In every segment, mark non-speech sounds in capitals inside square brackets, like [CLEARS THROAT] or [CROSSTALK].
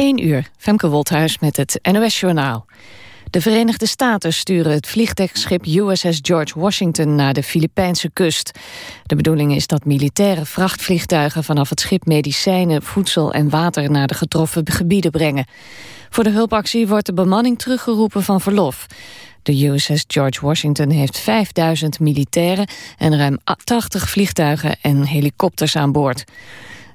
1 uur, Femke Wolthuis met het NOS-journaal. De Verenigde Staten sturen het vliegtuigschip USS George Washington naar de Filipijnse kust. De bedoeling is dat militaire vrachtvliegtuigen vanaf het schip medicijnen, voedsel en water naar de getroffen gebieden brengen. Voor de hulpactie wordt de bemanning teruggeroepen van verlof. De USS George Washington heeft 5000 militairen en ruim 80 vliegtuigen en helikopters aan boord.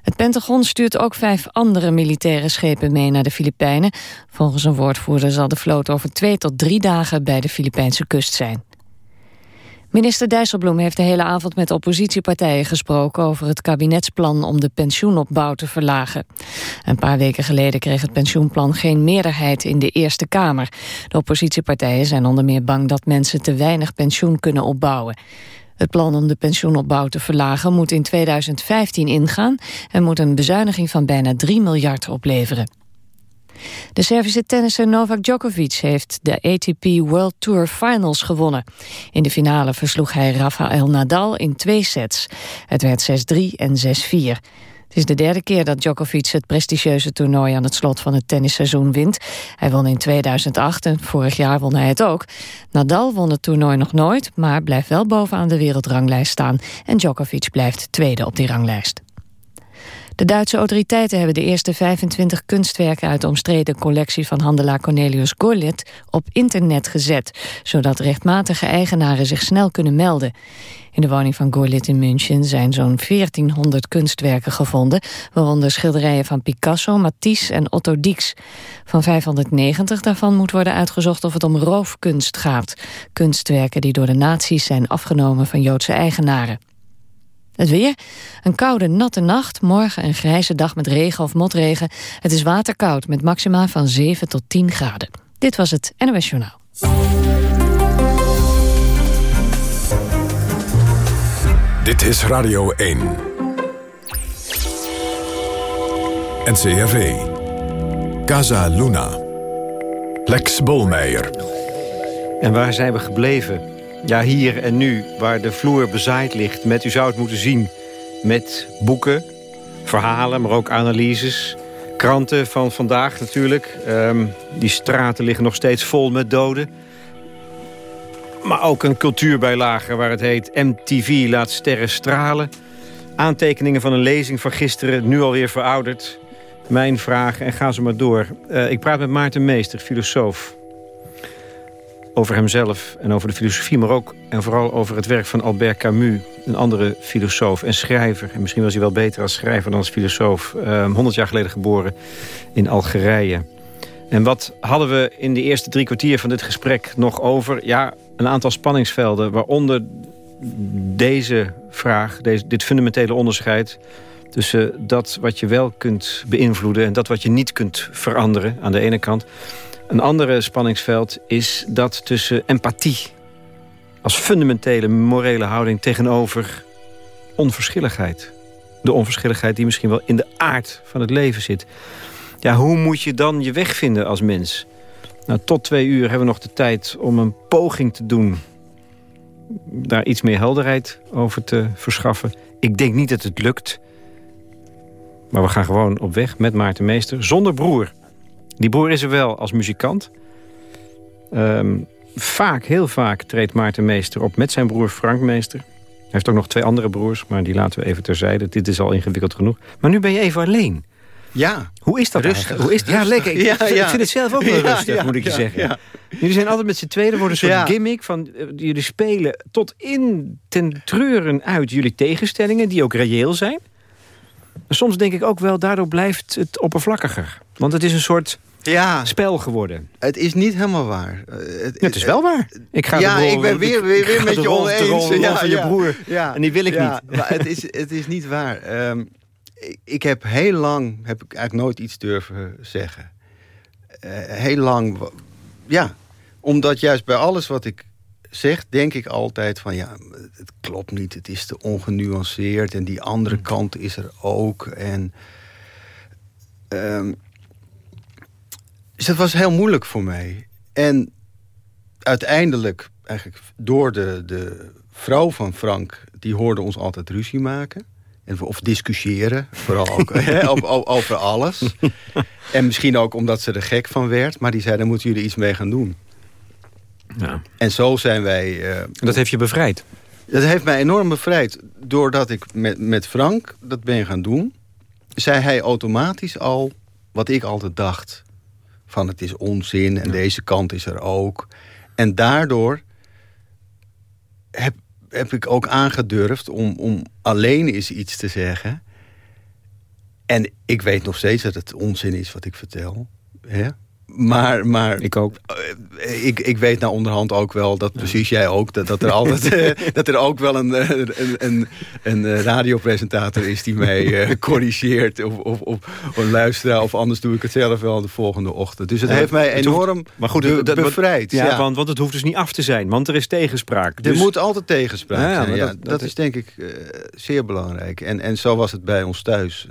Het Pentagon stuurt ook vijf andere militaire schepen mee naar de Filipijnen. Volgens een woordvoerder zal de vloot over twee tot drie dagen bij de Filipijnse kust zijn. Minister Dijsselbloem heeft de hele avond met oppositiepartijen gesproken over het kabinetsplan om de pensioenopbouw te verlagen. Een paar weken geleden kreeg het pensioenplan geen meerderheid in de Eerste Kamer. De oppositiepartijen zijn onder meer bang dat mensen te weinig pensioen kunnen opbouwen. Het plan om de pensioenopbouw te verlagen moet in 2015 ingaan... en moet een bezuiniging van bijna 3 miljard opleveren. De Servische tennisser Novak Djokovic heeft de ATP World Tour Finals gewonnen. In de finale versloeg hij Rafael Nadal in twee sets. Het werd 6-3 en 6-4. Het is de derde keer dat Djokovic het prestigieuze toernooi aan het slot van het tennisseizoen wint. Hij won in 2008 en vorig jaar won hij het ook. Nadal won het toernooi nog nooit, maar blijft wel bovenaan de wereldranglijst staan. En Djokovic blijft tweede op die ranglijst. De Duitse autoriteiten hebben de eerste 25 kunstwerken uit de omstreden collectie van handelaar Cornelius Gorlit op internet gezet, zodat rechtmatige eigenaren zich snel kunnen melden. In de woning van Gorlit in München zijn zo'n 1400 kunstwerken gevonden, waaronder schilderijen van Picasso, Matisse en Otto Dix. Van 590 daarvan moet worden uitgezocht of het om roofkunst gaat. Kunstwerken die door de nazi's zijn afgenomen van Joodse eigenaren. Het weer. Een koude, natte nacht. Morgen een grijze dag met regen of motregen. Het is waterkoud met maxima van 7 tot 10 graden. Dit was het NOS Journaal. Dit is Radio 1. NCRV. Casa Luna. Lex Bolmeijer. En waar zijn we gebleven? Ja, hier en nu, waar de vloer bezaaid ligt met, u zou het moeten zien... met boeken, verhalen, maar ook analyses... kranten van vandaag natuurlijk. Um, die straten liggen nog steeds vol met doden. Maar ook een cultuurbijlage waar het heet MTV laat sterren stralen. Aantekeningen van een lezing van gisteren, nu alweer verouderd. Mijn vragen en ga ze maar door. Uh, ik praat met Maarten Meester, filosoof over hemzelf en over de filosofie... maar ook en vooral over het werk van Albert Camus... een andere filosoof en schrijver. En misschien was hij wel beter als schrijver dan als filosoof. Uh, ehm, 100 jaar geleden geboren in Algerije. En wat hadden we in de eerste drie kwartier van dit gesprek nog over? Ja, een aantal spanningsvelden, waaronder deze vraag... Deze, dit fundamentele onderscheid tussen dat wat je wel kunt beïnvloeden... en dat wat je niet kunt veranderen aan de ene kant... Een andere spanningsveld is dat tussen empathie... als fundamentele morele houding tegenover onverschilligheid. De onverschilligheid die misschien wel in de aard van het leven zit. Ja, hoe moet je dan je weg vinden als mens? Nou, tot twee uur hebben we nog de tijd om een poging te doen... daar iets meer helderheid over te verschaffen. Ik denk niet dat het lukt... Maar we gaan gewoon op weg met Maarten Meester. Zonder broer. Die broer is er wel als muzikant. Ehm, vaak, heel vaak treedt Maarten Meester op met zijn broer Frank Meester. Hij heeft ook nog twee andere broers, maar die laten we even terzijde. Dit is al ingewikkeld genoeg. Maar nu ben je even alleen. Ja. Hoe is dat rustig? Hoe is? Ja, lekker. Ik, ja, ik, vind het zelf ook wel rustig, moet ik je zeggen. Jullie zijn altijd met z'n tweeën, worden een soort gimmick van... Uh, jullie spelen tot in ten treuren uit jullie tegenstellingen... die ook reëel zijn. Soms denk ik ook wel, daardoor blijft het oppervlakkiger. Want het is een soort ja. spel geworden. Het is niet helemaal waar. Eh, het, het is wel waar. Ik ga ja, ik ben weer, weer, weer met je oneens. Ja, van je broer. Ja, en die wil ik niet. Maar het, is, het is niet waar. Um, ik heb heel lang heb ik eigenlijk nooit iets durven zeggen. Uh, heel lang, ja. Omdat juist bij alles wat ik zeg, denk ik altijd van... ja, het klopt niet, het is te ongenuanceerd... en die andere hmm. kant is er ook. En... Um, dus dat was heel moeilijk voor mij. En uiteindelijk, eigenlijk door de, de vrouw van Frank... die hoorde ons altijd ruzie maken. En, of discussiëren, vooral ook, [LAUGHS] over, over alles. [LAUGHS] en misschien ook omdat ze er gek van werd. Maar die zei, daar moeten jullie iets mee gaan doen. Ja. En zo zijn wij... Uh, dat heeft je bevrijd? Dat heeft mij enorm bevrijd. Doordat ik met, met Frank dat ben gaan doen... zei hij automatisch al wat ik altijd dacht. Van het is onzin en deze kant is er ook. En daardoor heb, heb ik ook aangedurfd om, om alleen eens iets te zeggen. En ik weet nog steeds dat het onzin is wat ik vertel. Hè? Maar, maar ik ook. Eh, ik, ik weet nou onderhand ook wel dat precies jij ook dat, dat er altijd [LAUGHS] eh, dat er ook wel een, eh, een, een, een radiopresentator is die mij [LAUGHS] corrigeert of, of, of, of een luisteraar of anders doe ik het zelf wel de volgende ochtend. Dus het heeft mij enorm maar goed, dat, bevrijd. Ja, ja, Want, want het hoeft dus niet af te zijn, want er is tegenspraak. Dus... Er moet altijd tegenspraak zijn. Ja, dat, dat, is denk ik zeer belangrijk. En, en zo was het bij ons thuis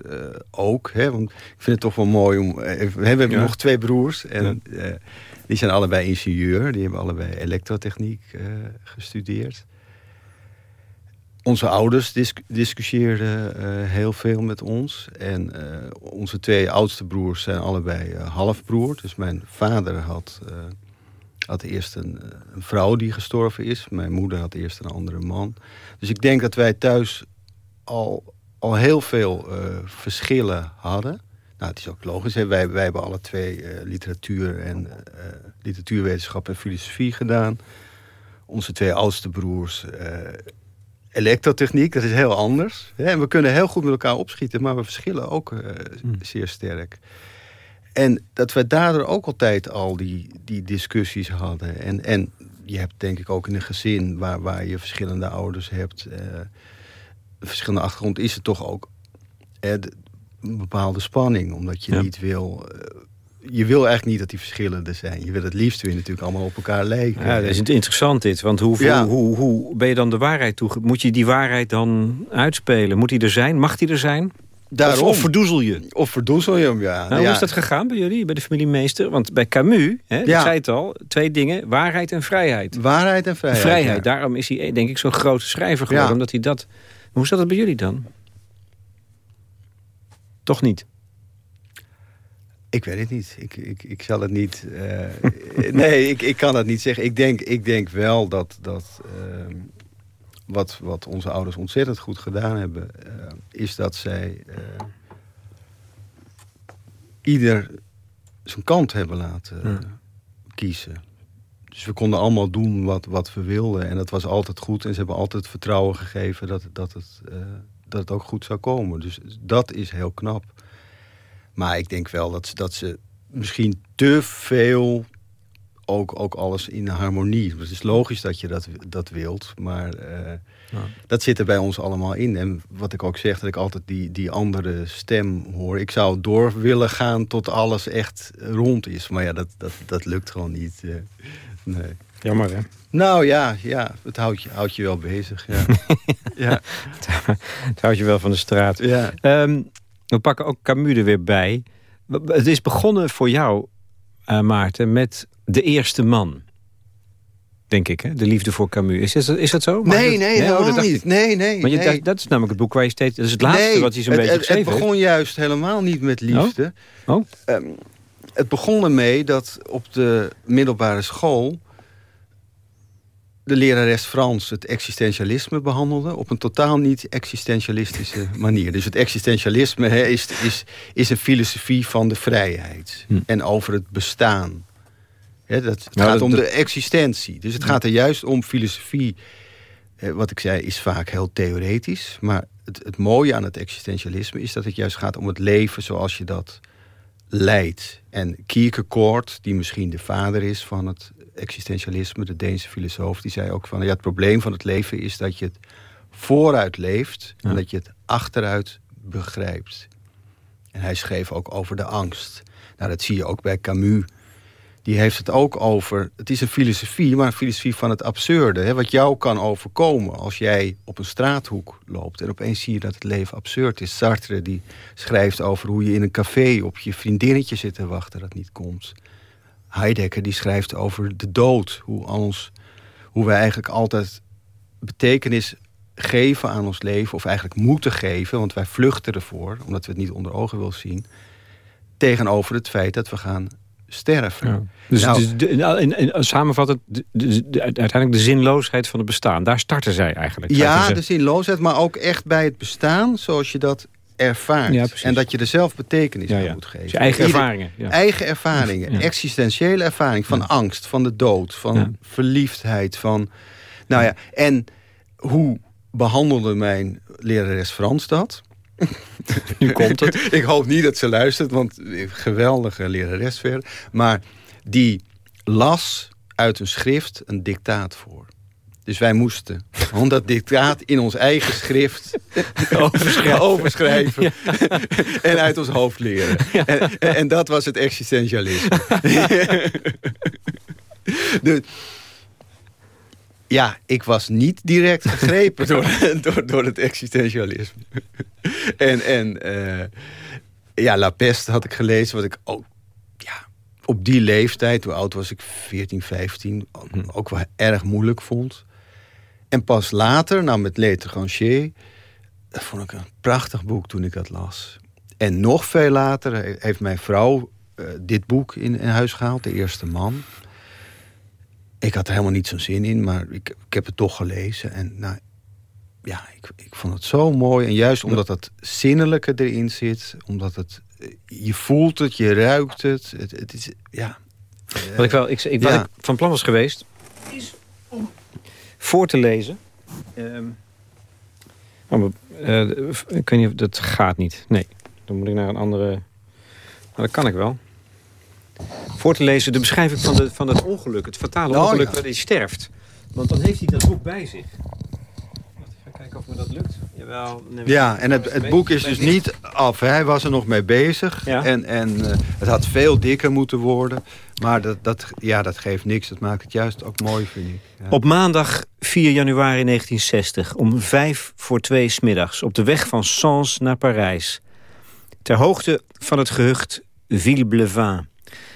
ook. Hè? Want ik vind het toch wel mooi om. we hebben nog twee broers. En uh, die zijn allebei ingenieur. Die hebben allebei elektrotechniek uh, gestudeerd. Onze ouders disc discussieerden uh, heel veel met ons. En onze twee oudste broers zijn allebei halfbroer. Dus mijn vader had, had eerst een, een, vrouw die gestorven is. Mijn moeder had eerst een andere man. Dus ik denk dat wij thuis al, al heel veel verschillen hadden. Nou, het is ook logisch. Hè? Wij, wij hebben alle twee uh, literatuur en uh, literatuurwetenschap en filosofie gedaan. Onze twee oudste broers uh, elektrotechniek. Dat is heel anders. Hè? En we kunnen heel goed met elkaar opschieten, maar we verschillen ook hmm. zeer sterk. En dat we daardoor ook altijd al die, die discussies hadden. En, en je hebt denk ik ook in een gezin waar, waar je verschillende ouders hebt... een verschillende achtergrond, is het toch ook een bepaalde spanning. Omdat je niet wil... Uh, je wil eigenlijk niet dat die verschillen er zijn. Je wil het liefst weer natuurlijk allemaal op elkaar lijken. Ja, dat is interessant dit. Want hoe, hoe, hoe, ben je dan de waarheid toe? Moet je die waarheid dan uitspelen? Moet die er zijn? Mag die er zijn? Daarom. Of, verdoezel je? Of verdoezel je hem, ja. Nou, hoe is dat gegaan bij jullie, bij de familie Meester? Want bij Camus, hè, ja. zei het al, twee dingen. Waarheid en vrijheid. Waarheid en vrijheid, Vrijheid, daarom is hij denk ik zo'n grote schrijver geworden. Omdat hij dat... Hoe zat dat bij jullie dan? Toch niet? Ik weet het niet. Ik, ik, ik zal het niet... Uh, [LAUGHS] nee, ik, ik kan het niet zeggen. Ik denk, ik denk wel dat... dat uh, wat, wat onze ouders ontzettend goed gedaan hebben... Uh, is dat zij ieder zijn kant hebben laten kiezen. Dus we konden allemaal doen wat, wat we wilden. En dat was altijd goed. En ze hebben altijd vertrouwen gegeven dat, dat het dat het ook goed zou komen. Dus dat is heel knap. Maar ik denk wel dat, dat ze misschien te veel ook, ook alles in harmonie. Het is logisch dat je dat, dat wilt, maar uh, ja. dat zit er bij ons allemaal in. En wat ik ook zeg, dat ik altijd die, die andere stem hoor. Ik zou door willen gaan tot alles echt rond is. Maar ja, dat, dat, dat lukt gewoon niet. Uh, nee. Jammer, hè? Nou ja, ja het houdt je, houdt je wel bezig. Ja. [LAUGHS] ja. het houdt je wel van de straat. Ja. Ehm, we pakken ook Camus er weer bij. Het is begonnen voor jou, uh, Maarten, met De Eerste Man. Denk ik, hè? De liefde voor Camus. Is, dat, is dat zo? nee, nee, nee, oh, niet. Nee, nee. Maar je, nee. Dat, is namelijk het boek waar je steeds... Dat is het laatste wat hij zo'n beetje geschreven Het begon juist helemaal niet met liefde. Oh? oh? Um, het begon ermee dat op de middelbare school de lerares Frans het existentialisme behandelde... op een totaal niet existentialistische [LAUGHS] manier. Dus het existentialisme is, is, is een filosofie van de vrijheid. Hm. En over het bestaan. dat, het gaat om de existentie. Dus het hm. gaat er juist om filosofie. wat ik zei, is vaak heel theoretisch. Maar het, het mooie aan het existentialisme is dat het juist gaat om het leven zoals je dat leidt. En Kierkegaard, die misschien de vader is van het existentialisme, de Deense filosoof, die zei ook van ja, het probleem van het leven is dat je het vooruit leeft en dat je het achteruit begrijpt. En hij schreef ook over de angst. Nou, dat zie je ook bij Camus. Die heeft het ook over. Het is een filosofie, maar een filosofie van het absurde. Hè, wat jou kan overkomen als jij op een straathoek loopt en opeens zie je dat het leven absurd is. Sartre die schrijft over hoe je in een café op je vriendinnetje zit te wachten dat niet komt. Heidegger die schrijft over de dood. Hoe, ons, hoe wij eigenlijk altijd betekenis geven aan ons leven, of eigenlijk moeten geven, want wij vluchten ervoor, omdat we het niet onder ogen willen zien, tegenover het feit dat we gaan sterven. Dus, nou, dus de, nou, in, in, samenvattend, de, de, uiteindelijk de zinloosheid van het bestaan. Daar starten zij eigenlijk. Ja, de zinloosheid, maar ook echt bij het bestaan zoals je dat ervaart. en dat je er zelf betekenis aan moet geven. je eigen ervaringen. Eigen ervaringen, existentiële ervaring van angst, van de dood, van verliefdheid. Van, nou ja, en hoe behandelde mijn lerares Frans dat? [LAUGHS] nu komt het. [LAUGHS] ik hoop niet dat ze luistert, want geweldige lerares verder. Maar die las uit een schrift een dictaat voor. Dus wij moesten om dat dictaat in ons eigen schrift overschrijven, overschrijven en uit ons hoofd leren. En, en, dat was het existentialisme. [LAUGHS] dus, ja, ik was niet direct gegrepen door, door, door het existentialisme. en en uh, ja, La Peste had ik gelezen, wat ik ook ja, op die leeftijd, hoe oud was ik, 14, 15, ook, hm. ook wel erg moeilijk vond. En pas later, nou met L'Étranger, dat vond ik een prachtig boek toen ik dat las. En nog veel later heeft mijn vrouw uh, dit boek in, in huis gehaald, De Eerste Man. Ik had er helemaal niet zo'n zin in, maar ik, ik heb het toch gelezen. En nou, ja, ik, ik vond het zo mooi. En juist omdat dat zinnelijke erin zit, omdat het, je voelt het, je ruikt het. Het, het is, ja. Wat ik wel, ik, ik, wat ik van plan was geweest, voor te lezen. Um, oh, uh, ik weet niet of dat gaat niet. Nee, dan moet ik naar een andere. Nou, dat kan ik wel voor te lezen de beschrijving van, de, van het ongeluk. Het fatale oh, ongeluk ja. waar hij sterft. Want dan heeft hij dat boek bij zich. Even kijken of me dat lukt. Jawel, ja, en het, het boek is dus niet af. Hij was er nog mee bezig. En, en uh, het had veel dikker moeten worden. Maar dat, dat, ja, dat geeft niks. Dat maakt het juist ook mooi, vind ik. Op maandag 4 januari 1960, om vijf voor twee smiddags... op de weg van Sens naar Parijs. Ter hoogte van het gehucht Villeblevin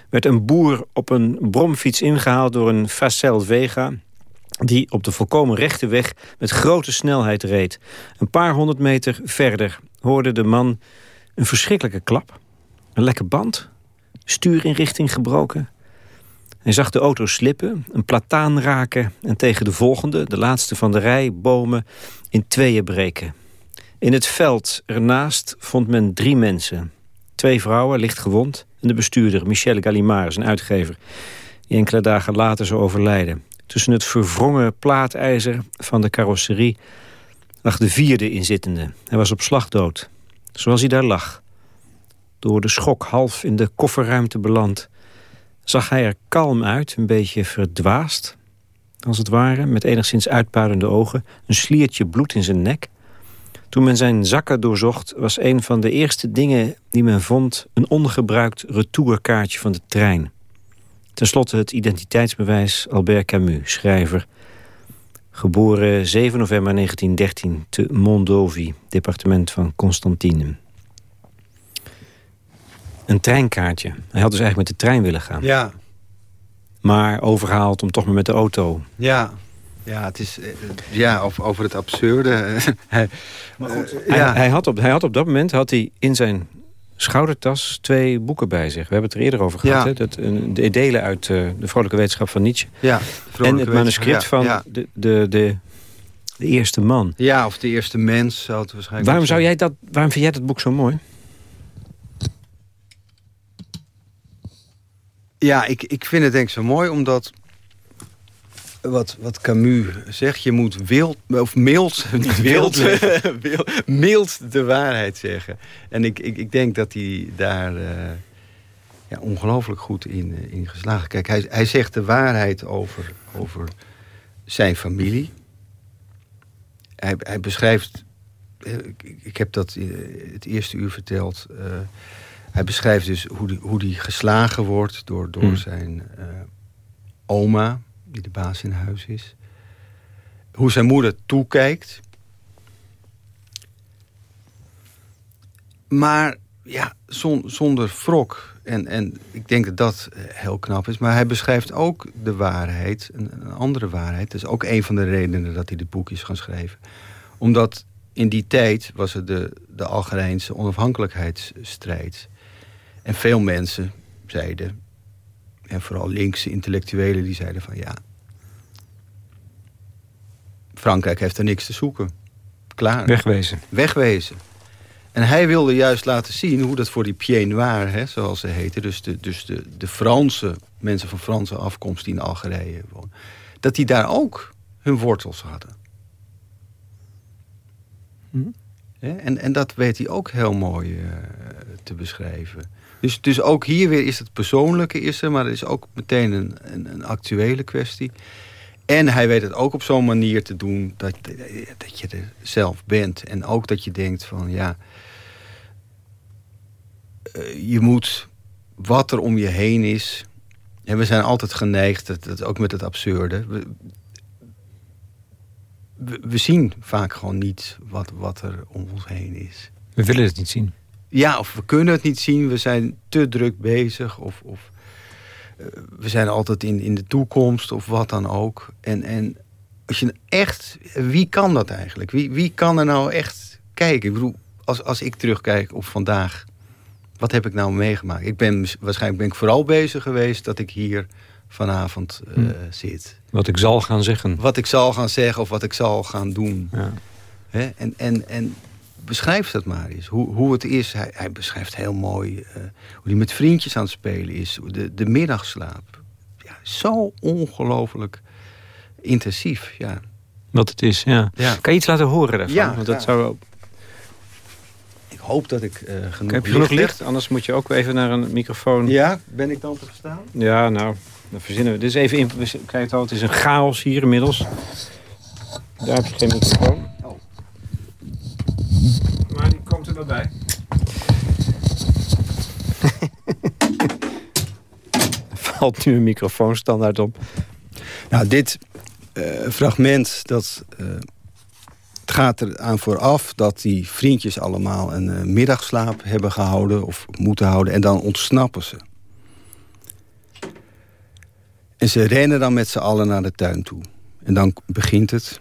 werd een boer op een bromfiets ingehaald door een Facel Vega die op de volkomen rechte weg met grote snelheid reed. Een paar honderd meter verder hoorde de man een verschrikkelijke klap. Een lekke band, stuurinrichting gebroken. Hij zag de auto slippen, een plataan raken... en tegen de volgende, de laatste van de rij, bomen in tweeën breken. In het veld ernaast vond men drie mensen. Twee vrouwen, licht gewond, en de bestuurder Michel Gallimard, een uitgever... die enkele dagen later zou overlijden. Tussen het verwrongen plaatijzer van de carrosserie lag de vierde inzittende. Hij was op slag dood, zoals hij daar lag. Door de schok half in de kofferruimte beland... zag hij er kalm uit, een beetje verdwaasd... als het ware, met enigszins uitpuilende ogen... een sliertje bloed in zijn nek... Toen men zijn zakken doorzocht, was een van de eerste dingen die men vond... een ongebruikt retourkaartje van de trein. Ten slotte het identiteitsbewijs Albert Camus, schrijver. Geboren 7 november 1913 te Mondovi, departement van Constantine. Een treinkaartje. Hij had dus eigenlijk met de trein willen gaan. Ja. Maar overgehaald om toch maar met de auto. Ja. Ja, het is, eh, ja over, over het absurde. [LAUGHS] hij, maar goed, uh, ja. hij, had op, hij had op dat moment had hij in zijn schoudertas twee boeken bij zich. We hebben het er eerder over gehad. Hè? Dat, de delen uit uh, de Vrolijke Wetenschap van Nietzsche. Ja, en het manuscript van De, de, de, de Eerste Man. Ja, of de Eerste Mens zou het waarschijnlijk waarom, zou jij dat, waarom vind jij dat boek zo mooi? Ja, ik, ik vind het denk ik zo mooi omdat wat, wat Camus zegt. Je moet wild, of mild, [LAUGHS] niet [LAUGHS] wild, mild de waarheid zeggen. En ik, ik, ik denk dat hij daar uh, ja, ongelooflijk goed in, uh, in geslagen. Kijk, hij, hij zegt de waarheid over, over zijn familie. Hij, hij beschrijft... Uh, ik, ik, heb dat het eerste uur verteld... hij beschrijft dus hoe die, hoe die geslagen wordt door, door hmm. zijn oma die de baas in huis is. Hoe zijn moeder toekijkt. Maar ja, zonder wrok. En, en ik denk dat dat eh, heel knap is. Maar hij beschrijft ook de waarheid, een, een andere waarheid. Dat is ook een van de redenen dat hij dit boek is gaan schrijven. Omdat in die tijd was het de, de Algerijnse onafhankelijkheidsstrijd. En veel mensen zeiden, en vooral linkse intellectuelen, die zeiden van ja, Frankrijk heeft er niks te zoeken. Klaar. Wegwezen. Wegwezen. En hij wilde juist laten zien hoe dat voor die Pieds Noirs, hè, zoals ze heten... dus, de, dus de, de Franse, mensen van Franse afkomst die in Algerije wonen... dat die daar ook hun wortels hadden. Hm? En, en dat weet hij ook heel mooi uh, te beschrijven. Dus, dus ook hier weer is het persoonlijke is maar er is ook meteen een, een, een actuele kwestie... En hij weet het ook op zo'n manier te doen dat, dat je er zelf bent. En ook dat je denkt van ja, eh, je moet wat er om je heen is. En we zijn altijd geneigd, dat, dat ook met het absurde. We, we, zien vaak gewoon niet wat, wat er om ons heen is. We willen het niet zien. Ja, of we kunnen het niet zien. We zijn te druk bezig. Of, of eh, we zijn altijd in, in de toekomst of wat dan ook. En, en als je echt, wie kan dat eigenlijk? Wie, wie kan er nou echt kijken? Ik bedoel, als, als ik terugkijk op vandaag, wat heb ik nou meegemaakt? Ik ben waarschijnlijk ben ik vooral bezig geweest dat ik hier vanavond uh, zit. Wat ik zal gaan zeggen. Wat ik zal gaan zeggen of wat ik zal gaan doen. Ja. En, en, en beschrijf dat maar eens. Hoe, hoe het is. Hij, hij beschrijft heel mooi uh, hoe hij met vriendjes aan het spelen is. De, de middagslaap. Ja, zo ongelooflijk intensief. Ja. Wat het is, ja. ja. Kan je iets laten horen daarvan? Ja, Want dat zou ik hoop dat ik uh, genoeg Heb je genoeg licht? Anders moet je ook even naar een microfoon. Ja, ben ik dan te verstaan? Ja, nou, dan verzinnen we. Is even in. Kijk, het is een chaos hier inmiddels. Daar heb je geen microfoon. Bij. [LAUGHS] Valt nu een microfoon standaard op. Nou, dit uh, fragment dat. Uh, het gaat er aan vooraf dat die vriendjes allemaal een uh, middagslaap hebben gehouden... of moeten houden, en dan ontsnappen ze. En ze rennen dan met z'n allen naar de tuin toe. En dan begint het.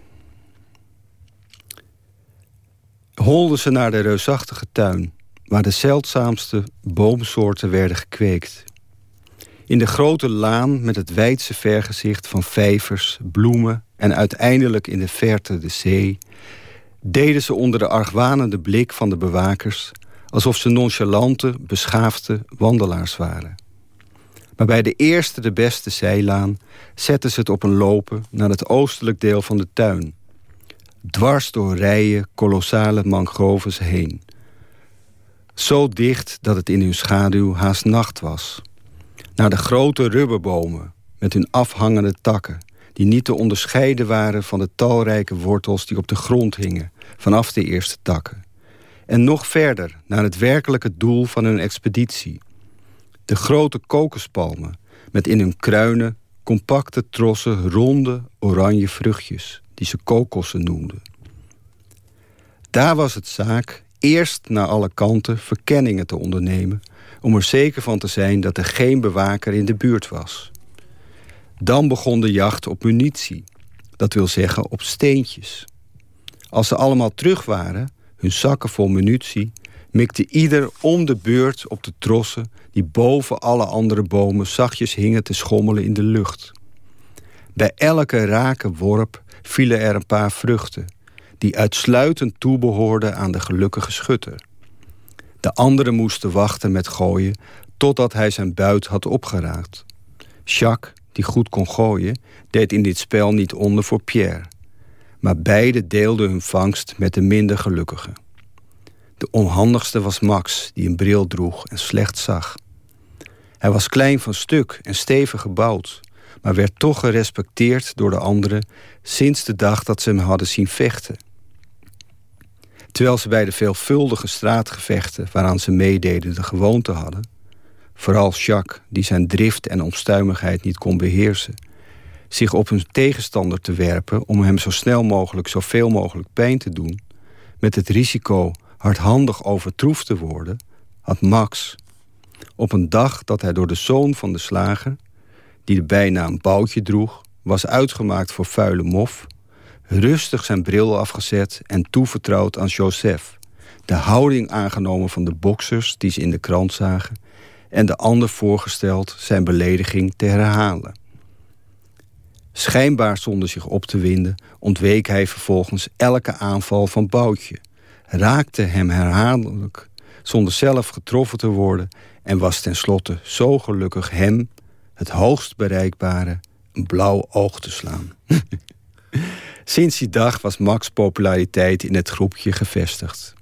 Holden ze naar de reusachtige tuin... waar de zeldzaamste boomsoorten werden gekweekt. In de grote laan met het wijdse vergezicht van vijvers, bloemen... en uiteindelijk in de verte de zee deden ze onder de argwanende blik van de bewakers... alsof ze nonchalante, beschaafde wandelaars waren. Maar bij de eerste de beste zijlaan zetten ze het op een lopen... naar het oostelijk deel van de tuin. Dwars door rijen kolossale mangroves heen. Zo dicht dat het in hun schaduw haast nacht was. Naar de grote rubberbomen met hun afhangende takken die niet te onderscheiden waren van de talrijke wortels die op de grond hingen vanaf de eerste takken. En nog verder naar het werkelijke doel van hun expeditie. De grote kokospalmen met in hun kruinen compacte trossen ronde oranje vruchtjes die ze kokossen noemden. Daar was het zaak eerst naar alle kanten verkenningen te ondernemen om er zeker van te zijn dat er geen bewaker in de buurt was. Dan begon de jacht op munitie. Dat wil zeggen op steentjes. Als ze allemaal terug waren, hun zakken vol munitie... mikte ieder om de beurt op de trossen... die boven alle andere bomen zachtjes hingen te schommelen in de lucht. Bij elke rake worp vielen er een paar vruchten... die uitsluitend toebehoorden aan de gelukkige schutter. De anderen moesten wachten met gooien... totdat hij zijn buit had opgeraakt. Jacques die goed kon gooien, deed in dit spel niet onder voor Pierre. Maar beide deelden hun vangst met de minder gelukkige. De onhandigste was Max, die een bril droeg en slecht zag. Hij was klein van stuk en stevig gebouwd... maar werd toch gerespecteerd door de anderen... sinds de dag dat ze hem hadden zien vechten. Terwijl ze bij de veelvuldige straatgevechten... waaraan ze meededen de gewoonte hadden vooral Jacques, die zijn drift en onstuimigheid niet kon beheersen... zich op een tegenstander te werpen om hem zo snel mogelijk zoveel mogelijk pijn te doen... met het risico hardhandig overtroefd te worden... had Max, op een dag dat hij door de zoon van de slager... die de bijnaam Boutje droeg, was uitgemaakt voor vuile mof... Rustig zijn bril afgezet en toevertrouwd aan Joseph. De houding aangenomen van de boksers die ze in de krant zagen... en de ander voorgesteld zijn belediging te herhalen. Schijnbaar zonder zich op te winden... ontweek hij vervolgens elke aanval van Boutje. Raakte hem herhaaldelijk zonder zelf getroffen te worden... en was tenslotte zo gelukkig hem, het hoogst bereikbare... een blauw oog te slaan. [LAUGHS] Sinds die dag was Max' populariteit in het groepje gevestigd.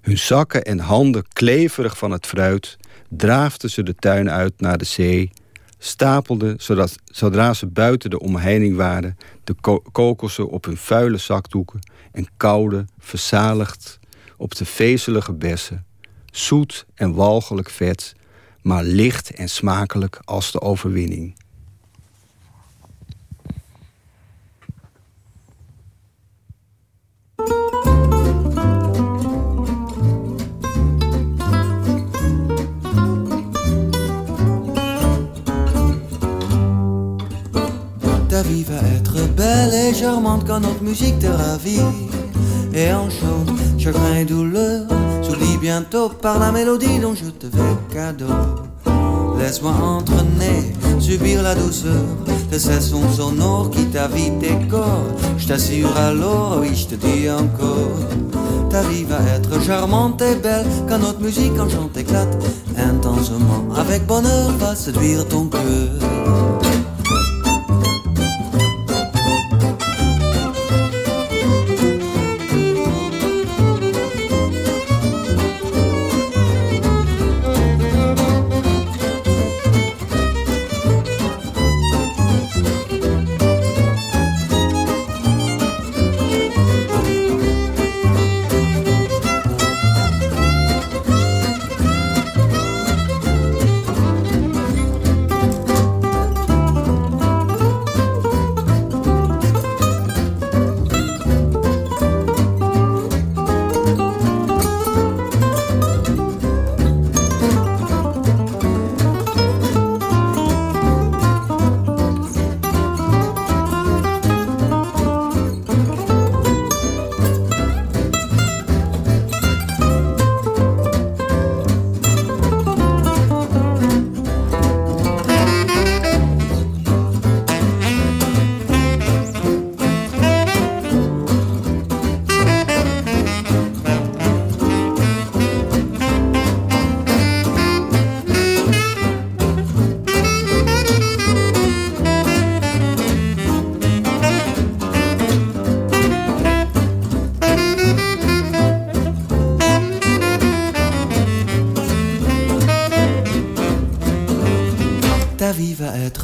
Hun zakken en handen kleverig van het fruit... draafden ze de tuin uit naar de zee... stapelden, zodat, zodra ze buiten de omheining waren... de ko op hun vuile zakdoeken... en kauwden, verzaligd, op de vezelige bessen... zoet en walgelijk vet, maar licht en smakelijk als de overwinning. Charmante quand notre musique te ravit et enchante chagrin et douleur. S'oublie bientôt par la mélodie dont je te fais cadeau. Laisse-moi entraîner, subir la douceur de ces sons sonores qui t'habitent tes corps. Je t'assure alors, oui, je te dis encore. Ta vie va être charmante et belle quand notre musique enchante éclate intensement. Avec bonheur va séduire ton cœur.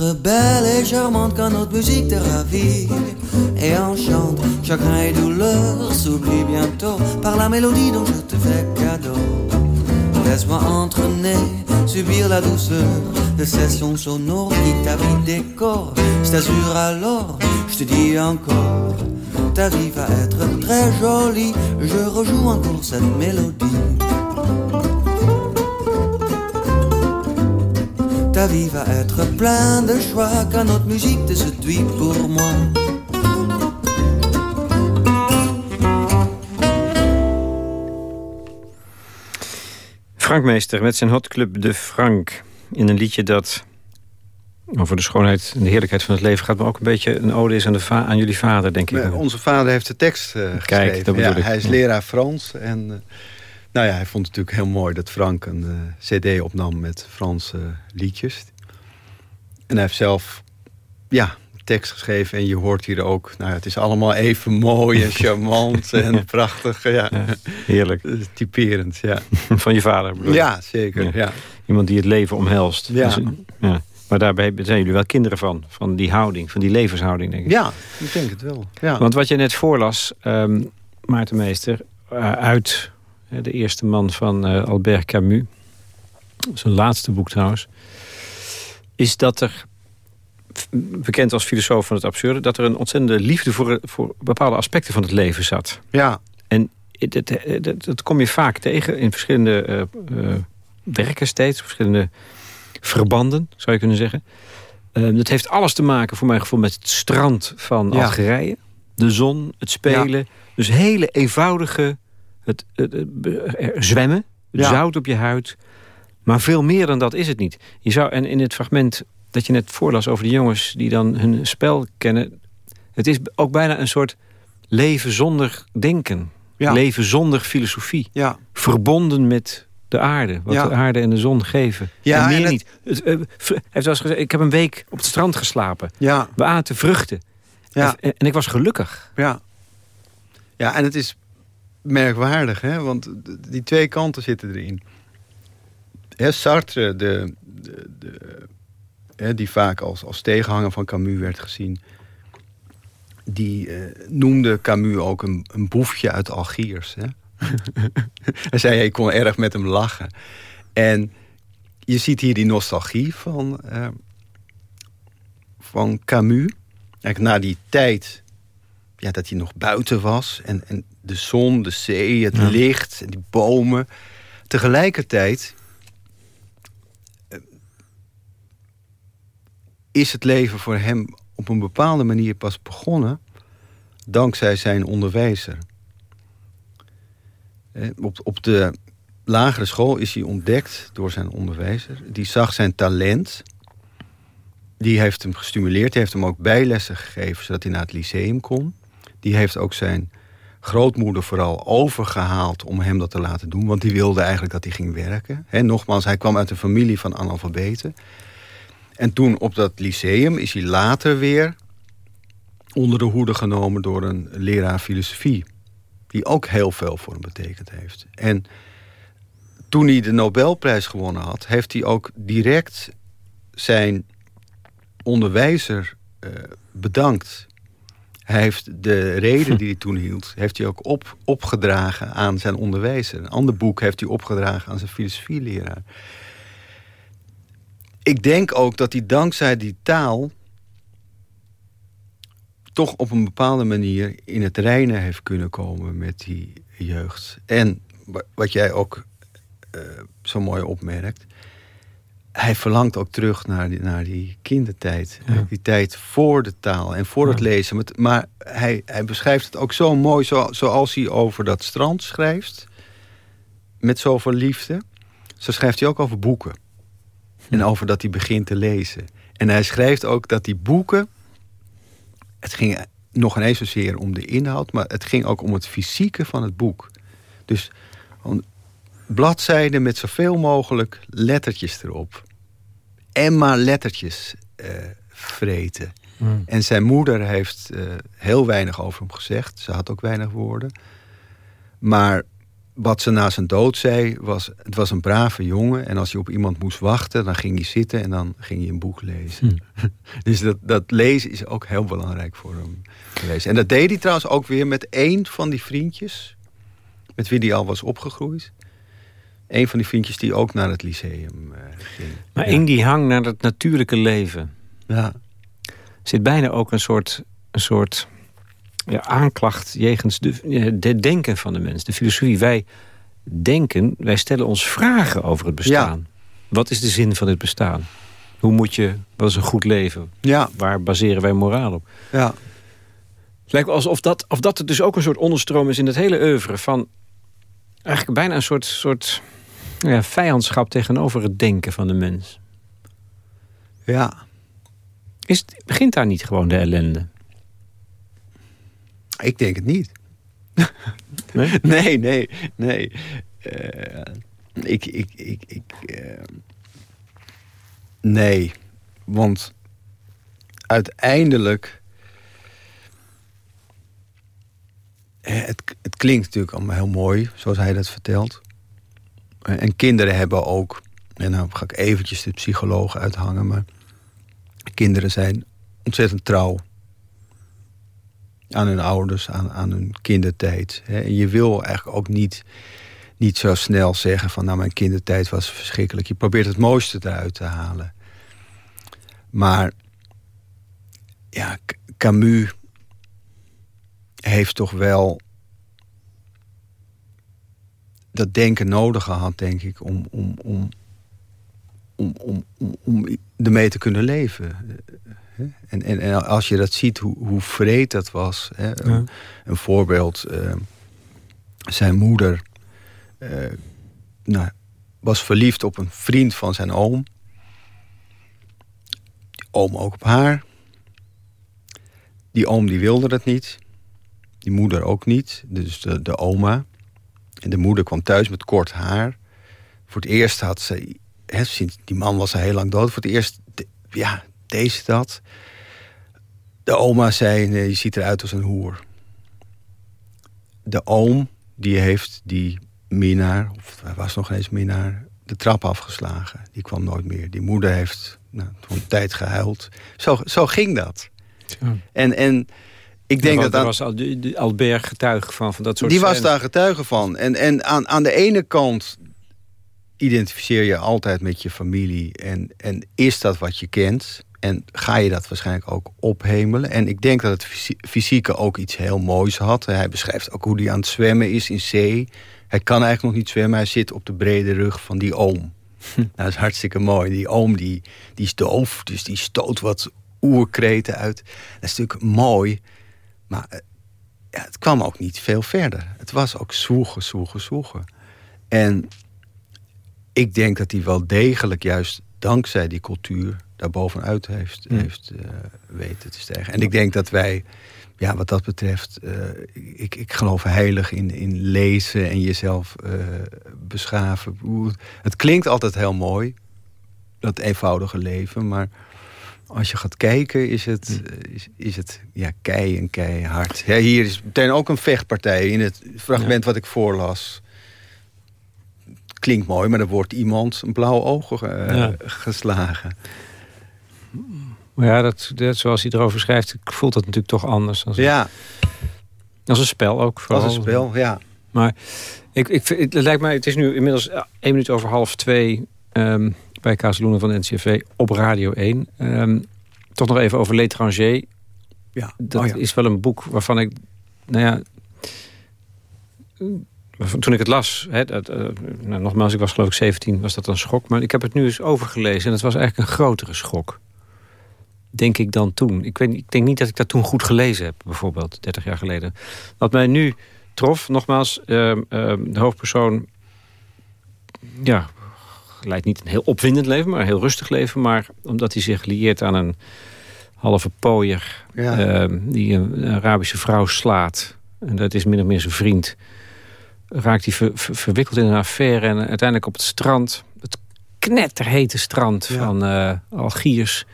Belle et charmante quand notre musique te ravit et enchante. Chagrin et douleur s'oublient bientôt par la mélodie dont je te fais cadeau. Laisse-moi entraîner, subir la douceur de ces sons sonores qui t'habitent des corps. Je t'assure alors, je te dis encore, ta vie va être très jolie. Je rejoue encore cette mélodie. Ta vie va être plein de joie quand notre musique te séduit pour moi. Frank Meester met zijn hotclub De Frank. In een liedje dat over de schoonheid en de heerlijkheid van het leven gaat... maar ook een beetje een ode is aan, de va aan jullie vader, denk ik. Onze vader heeft de tekst uh, Kijk, geschreven. dat bedoel ja, ik. Hij is leraar Frans. En uh, nou ja, hij vond het natuurlijk heel mooi dat Frank een uh, cd opnam met Franse liedjes. En hij heeft zelf ja, tekst geschreven. En je hoort hier ook, nou ja, het is allemaal even mooi en [LAUGHS] charmant en prachtig. Ja. Ja, heerlijk. Is Typerend, ja. [LAUGHS] Van je vader, bedoel ik. Ja, zeker. Ja. Ja. Iemand die het leven omhelst. Ja. Dus, ja. Maar daarbij zijn jullie wel kinderen van. Van die houding, van die levenshouding, denk ik. ja, ik denk het wel. Ja. Want wat je net voorlas, ehm Maarten Meester... eh, uit eh, de eerste man van eh, Albert Camus... zijn laatste boek trouwens... is dat er, bekend als filosoof van het absurde... dat er een ontzettende liefde voor, voor bepaalde aspecten van het leven zat. ja, Dat, dat, dat kom je vaak tegen in verschillende eh, eh, werken steeds. Verschillende verbanden, zou je kunnen zeggen. Eh, dat heeft alles te maken, voor mijn gevoel, met het strand van Ja. Algerije. de zon, het spelen. Dus hele eenvoudige... Het, het, zwemmen, het zout op je huid. Maar veel meer dan dat is het niet. Je zou, en in het fragment dat je net voorlas over de jongens... die dan hun spel kennen... het is ook bijna een soort leven zonder denken. Leven zonder filosofie. Ja. Verbonden met de aarde. Wat de aarde en de zon geven. Ja, en meer niet. Het, uh, heeft gezegd, ik heb een week op het strand geslapen. Ja. We aten vruchten. Ja. En, en, ik was gelukkig. Ja. Ja, en het is merkwaardig, hè? want die twee kanten zitten erin. Hè, Sartre, de, de, die vaak als, als tegenhanger van Camus werd gezien... die uh, noemde Camus ook een, een boefje uit Algiers. Hè? [LAUGHS] Hij zei, ik kon erg met hem lachen. En je ziet hier die nostalgie van, uh, van Camus. Eigenlijk na die tijd ja, dat hij nog buiten was. En, en de zon, de zee, het licht, en die bomen. Tegelijkertijd uh, is het leven voor hem op een bepaalde manier pas begonnen... dankzij zijn onderwijzer. Eh, op, op de lagere school is hij ontdekt door zijn onderwijzer. Die zag zijn talent. Die heeft hem gestimuleerd. Die heeft hem ook bijlessen gegeven zodat hij naar het lyceum kon. Die heeft ook zijn grootmoeder vooral overgehaald om hem dat te laten doen. Want die wilde eigenlijk dat hij ging werken. Nogmaals, hij kwam uit een familie van analfabeten. En toen op dat lyceum is hij later weer onder de hoede genomen door een leraar filosofie die ook heel veel voor hem betekend heeft. En toen hij de Nobelprijs gewonnen had... heeft hij ook direct zijn onderwijzer uh, bedankt. Hij heeft de reden die hij toen hield... heeft hij ook op, opgedragen aan zijn onderwijzer. Een ander boek heeft hij opgedragen aan zijn filosofieleraar. Ik denk ook dat hij dankzij die taal toch op een bepaalde manier in het reinen heeft kunnen komen met die jeugd. En wat jij ook uh, zo mooi opmerkt, hij verlangt ook terug naar die, naar die kindertijd. Die tijd voor de taal en voor het lezen. Maar hij, hij beschrijft het ook zo mooi zo, zoals hij over dat strand schrijft. Met zoveel liefde. Zo schrijft hij ook over boeken. En over dat hij begint te lezen. En hij schrijft ook dat die boeken het ging nog ineens zozeer om de inhoud... maar het ging ook om het fysieke van het boek. Dus bladzijden met zoveel mogelijk lettertjes erop. En maar lettertjes uh, vreten. Hmm. En zijn moeder heeft uh, heel weinig over hem gezegd. Ze had ook weinig woorden. Maar wat ze na zijn dood zei, was... het was een brave jongen en als hij op iemand moest wachten... dan ging hij zitten en dan ging hij een boek lezen. Hm. [LAUGHS] dus dat, dat lezen is ook heel belangrijk voor hem geweest. En dat deed hij trouwens ook weer met één van die vriendjes... met wie hij al was opgegroeid. Een van die vriendjes die ook naar het lyceum uh, ging. Maar in die hang naar het natuurlijke leven... Ja. zit bijna ook een soort... Een soort ja, aanklacht jegens de, de denken van de mens. De filosofie. Wij denken, wij stellen ons vragen over het bestaan. Wat is de zin van het bestaan? Hoe moet je, wat is een goed leven? Ja. Waar baseren wij moraal op? Ja. Het lijkt me alsof dat, of dat er dus ook een soort onderstroom is in het hele oeuvre... van eigenlijk bijna een soort, soort ja, vijandschap tegenover het denken van de mens. Ja. Is het, begint daar niet gewoon de ellende? Ik denk het niet. [LAUGHS] [LAUGHS] Nee? nee, nee, nee. Uh, ik, ik, ik, ik uh, nee, want uiteindelijk... Het, het klinkt natuurlijk allemaal heel mooi, zoals hij dat vertelt. En kinderen hebben ook... En nou ga ik eventjes de psycholoog uithangen, maar... Kinderen zijn ontzettend trouw aan hun ouders, aan, aan hun kindertijd. En je wil eigenlijk ook niet, niet zo snel zeggen van... nou, mijn kindertijd was verschrikkelijk. Je probeert het mooiste eruit te halen. Maar ja, Camus heeft toch wel dat denken nodig gehad, denk ik... om, om, om, om, om, om, om ermee te kunnen leven. En, en, en als je dat ziet, hoe, hoe vreed dat was. Hè? Een, een, voorbeeld. Uh, zijn moeder uh, nou, was verliefd op een vriend van zijn oom. Die oom ook op haar. Die oom die wilde dat niet. Die moeder ook niet. Dus de, de oma. En de moeder kwam thuis met kort haar. Voor het eerst had ze... Hè, sinds die man was al heel lang dood. Voor het eerst, ja, deze dat. De oma zei, nee, je ziet eruit als een hoer. De oom, die heeft die minnaar, of hij was nog eens minnaar, de trap afgeslagen. Die kwam nooit meer. Die moeder heeft nou, een tijd gehuild. Zo, zo ging dat. Ja. En, en ik denk dat... Daar was Albert getuige van, van dat soort Die was daar getuige van. En, en aan, aan de ene kant identificeer je altijd met je familie. En, en is dat wat je kent? En ga je dat waarschijnlijk ook ophemelen. En ik denk dat het fysieke ook iets heel moois had. Hij beschrijft ook hoe hij aan het zwemmen is in zee. Hij kan eigenlijk nog niet zwemmen. Hij zit op de brede rug van die oom. Hm. [LAUGHS] Nou, dat is hartstikke mooi. Die oom die, die is doof, dus die stoot wat oerkreten uit. Dat is natuurlijk mooi. Maar eh, ja, het kwam ook niet veel verder. Het was ook zwoegen, zwoegen, zwoegen. En ik denk dat hij wel degelijk juist dankzij die cultuur daar bovenuit heeft, hmm. heeft uh, weten te stijgen. En ik denk dat wij, ja, wat dat betreft, uh, ik, ik geloof heilig in, in lezen en jezelf uh, beschaven. Het klinkt altijd heel mooi, dat eenvoudige leven, maar als je gaat kijken, is het, hmm. is, is het ja, kei en keihard. Ja, hier is meteen ook een vechtpartij in het fragment wat ik voorlas klinkt mooi, maar er wordt iemand een blauw oog uh, geslagen. Maar ja, dat, dat, zoals hij erover schrijft, voelt dat natuurlijk toch anders. Als ja. als een spel ook. Vooral. Als een spel, ja. Maar ik, ik, het lijkt mij, het is nu inmiddels één minuut over half twee... Um, bij Kazeloenen van de NCV op Radio 1. Um, ehm, toch nog even over L'étranger. Ja. Dat oh ja. is wel een boek waarvan ik... Nou ja, toen ik het las, hè, dat, uh, nou, nogmaals, ik was geloof ik 17, was dat een schok. Maar ik heb het nu eens overgelezen en het was eigenlijk een grotere schok. Denk ik dan toen. Ik, weet, ik denk niet dat ik dat toen goed gelezen heb, bijvoorbeeld, 30 jaar geleden. Wat mij nu trof, nogmaals, uh, uh, de hoofdpersoon... Ja, leidt niet een heel opwindend leven, maar een heel rustig leven. Maar omdat hij zich lieert aan een halve pooier... Ehm, die een Arabische vrouw slaat. En dat is min of meer zijn vriend raakt hij verwikkeld in een affaire. En uiteindelijk op het strand, het knetterhete strand van uh, Algiers...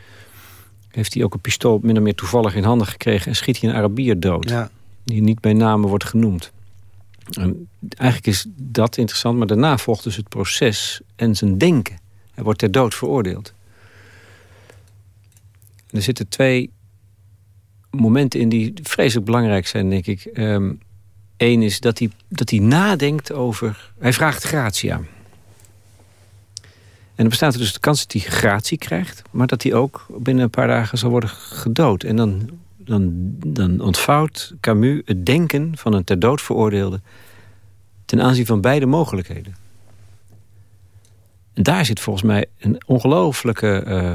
heeft hij ook een pistool min of meer toevallig in handen gekregen... en schiet hij een Arabier dood. Ja. Die niet bij name wordt genoemd. En eigenlijk is dat interessant, maar daarna volgt dus het proces en zijn denken. Hij wordt ter dood veroordeeld. er zitten twee momenten in die vreselijk belangrijk zijn, denk ik. Eén is dat hij, dat hij nadenkt over... Hij vraagt gratie aan. En dan bestaat er dus de kans dat hij gratie krijgt... maar dat hij ook binnen een paar dagen zal worden gedood. En dan, dan, dan ontvouwt Camus het denken van een ter dood veroordeelde... ten aanzien van beide mogelijkheden. En daar zit volgens mij een ongelofelijke... Uh,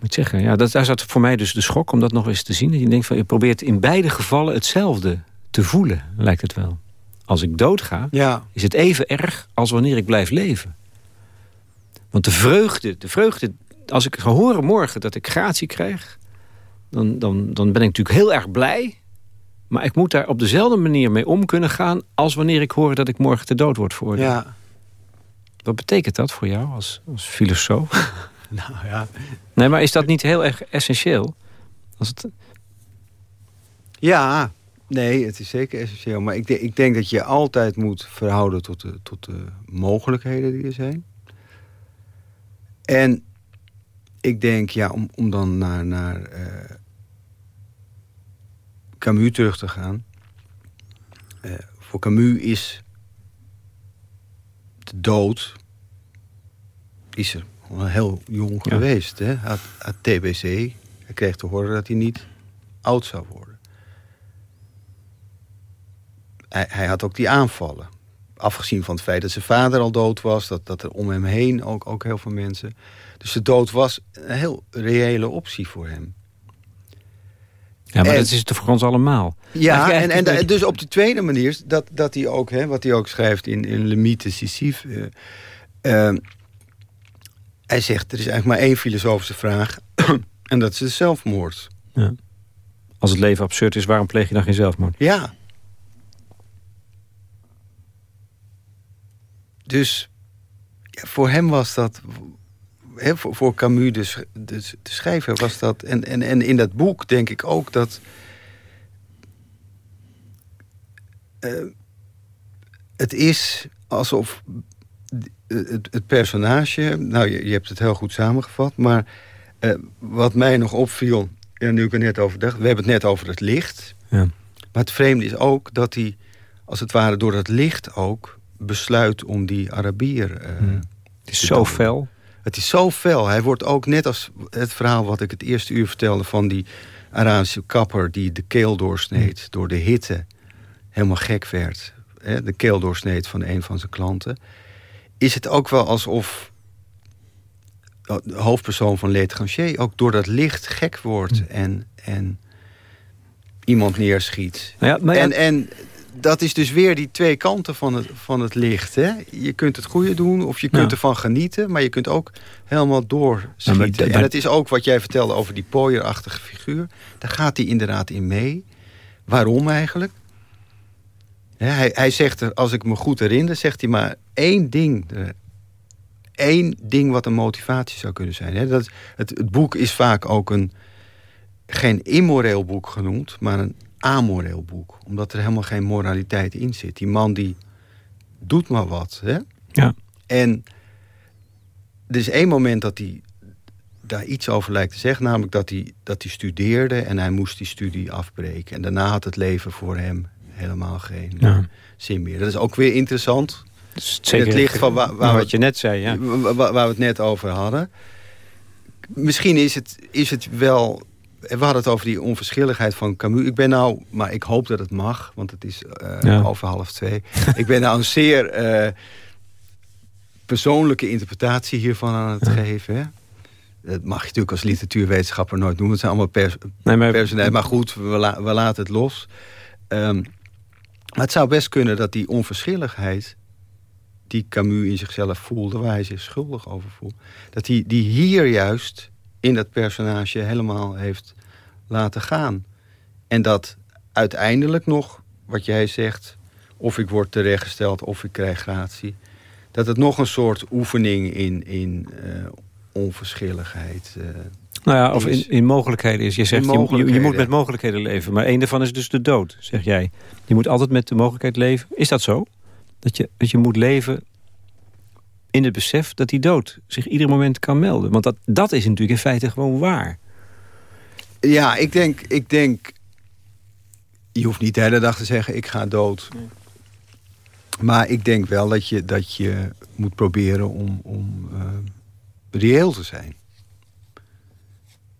moet zeggen, ja, dat, daar zat voor mij dus de schok om dat nog eens te zien. Dat je denkt van, je probeert in beide gevallen hetzelfde te voelen, lijkt het wel. Als ik doodga, ja. is het even erg als wanneer ik blijf leven. Want de vreugde, de vreugde als ik ga horen morgen dat ik gratie krijg... Dan, dan, dan ben ik natuurlijk heel erg blij. Maar ik moet daar op dezelfde manier mee om kunnen gaan... als wanneer ik hoor dat ik morgen te dood word voor. Ja. Wat betekent dat voor jou als, als filosoof? [LAUGHS] nou ja. Nee, maar is dat niet heel erg essentieel? Als het... Ja, Nee, het is zeker essentieel. Maar ik, ik denk dat je altijd moet verhouden tot de, tot de mogelijkheden die er zijn. En ik denk, ja, om, om dan naar, naar uh, Camus terug te gaan. Uh, voor Camus is de dood is er heel jong geweest. Hè? Had, had TBC. Hij kreeg te horen dat hij niet oud zou worden hij, hij had ook die aanvallen. afgezien van het feit dat zijn vader al dood was... dat, dat er om hem heen ook, ook heel veel mensen... Dus de dood was een heel reële optie voor hem. Ja, maar dat is het voor ons allemaal. Ja, en, en, [LAUGHS] dus op de tweede manier, dat, dat hij ook, hè, wat hij ook schrijft in, in Le Mythe Sisyphe... Uh, uh, hij zegt, er is eigenlijk maar één filosofische vraag... [CLEARS THROAT] en dat is de zelfmoord. Ja. Als het leven absurd is, waarom pleeg je dan geen zelfmoord? Ja. Dus ja, voor hem was dat voor, voor, Camus, de, de, de, schrijver, was dat... En, en, en in dat boek denk ik ook dat... Uh, het is alsof het, het, personage... Nou, je, je, hebt het heel goed samengevat, maar... Uh, wat mij nog opviel, ja, nu ik er net over dacht... We hebben het net over het licht. Ja. Maar het vreemde is ook dat hij, als het ware door dat licht ook... besluit om die Arabier... Uh, Het is zo fel. Het is zo fel. Hij wordt ook net als het verhaal wat ik het eerste uur vertelde... van die Arabische kapper die de keel doorsneed... Door de hitte helemaal gek werd. Hè, de keel doorsneed van een van zijn klanten. Is het ook wel alsof de hoofdpersoon van L'étranger... ook door dat licht gek wordt mm. en, en iemand neerschiet. Ja, maar En, en dat is dus weer die twee kanten van het, van het licht. Hè? Je kunt het goede doen of je kunt ervan genieten... maar je kunt ook helemaal doorschieten. en het is ook wat jij vertelde over die pooierachtige figuur. Daar gaat hij inderdaad in mee. Waarom eigenlijk? hij, hij zegt er, als ik me goed herinner, zegt hij maar één ding. Eén ding wat een motivatie zou kunnen zijn. Hè? Dat, het, het boek is vaak ook een, geen immoreel boek genoemd... maar een amoreel boek. Omdat er helemaal geen moraliteit in zit. Die man die doet maar wat. Hè? Ja. En er is één moment dat hij daar iets over lijkt te zeggen. Namelijk dat hij, dat hij studeerde en hij moest die studie afbreken. En daarna had het leven voor hem helemaal geen ja. zin meer. Dat is ook weer interessant. zeker het licht van waar, waar wat je net zei, ja. Waar, waar, we het net over hadden. Misschien is het, is het wel we hadden het over die onverschilligheid van Camus. Ik ben nou, maar ik hoop dat het mag, want het is uh, over half twee. [LAUGHS] ik ben nou een zeer uh, persoonlijke interpretatie hiervan aan het geven. Hè? Dat mag je natuurlijk als literatuurwetenschapper nooit doen. Het zijn allemaal pers nee, maar... Maar goed, we, we, laten het los. Um, maar het zou best kunnen dat die onverschilligheid... die Camus in zichzelf voelde, waar hij zich schuldig over voelt... dat hij die hier juist in dat personage helemaal heeft laten gaan. En dat uiteindelijk nog, wat jij zegt... of ik word terechtgesteld of ik krijg gratie... dat het nog een soort oefening in, in uh, onverschilligheid... Uh, nou ja, of in, in mogelijkheden is. Je zegt, je, je, moet met mogelijkheden leven. Maar één daarvan is dus de dood, zeg jij. Je moet altijd met de mogelijkheid leven. Is dat zo? Dat je, dat je moet leven in het besef dat die dood zich ieder moment kan melden. Want dat, dat is natuurlijk in feite gewoon waar. Ja, ik denk, ik denk... Je hoeft niet de hele dag te zeggen, ik ga dood. Maar ik denk wel dat je, dat je moet proberen om, om uh, reëel te zijn.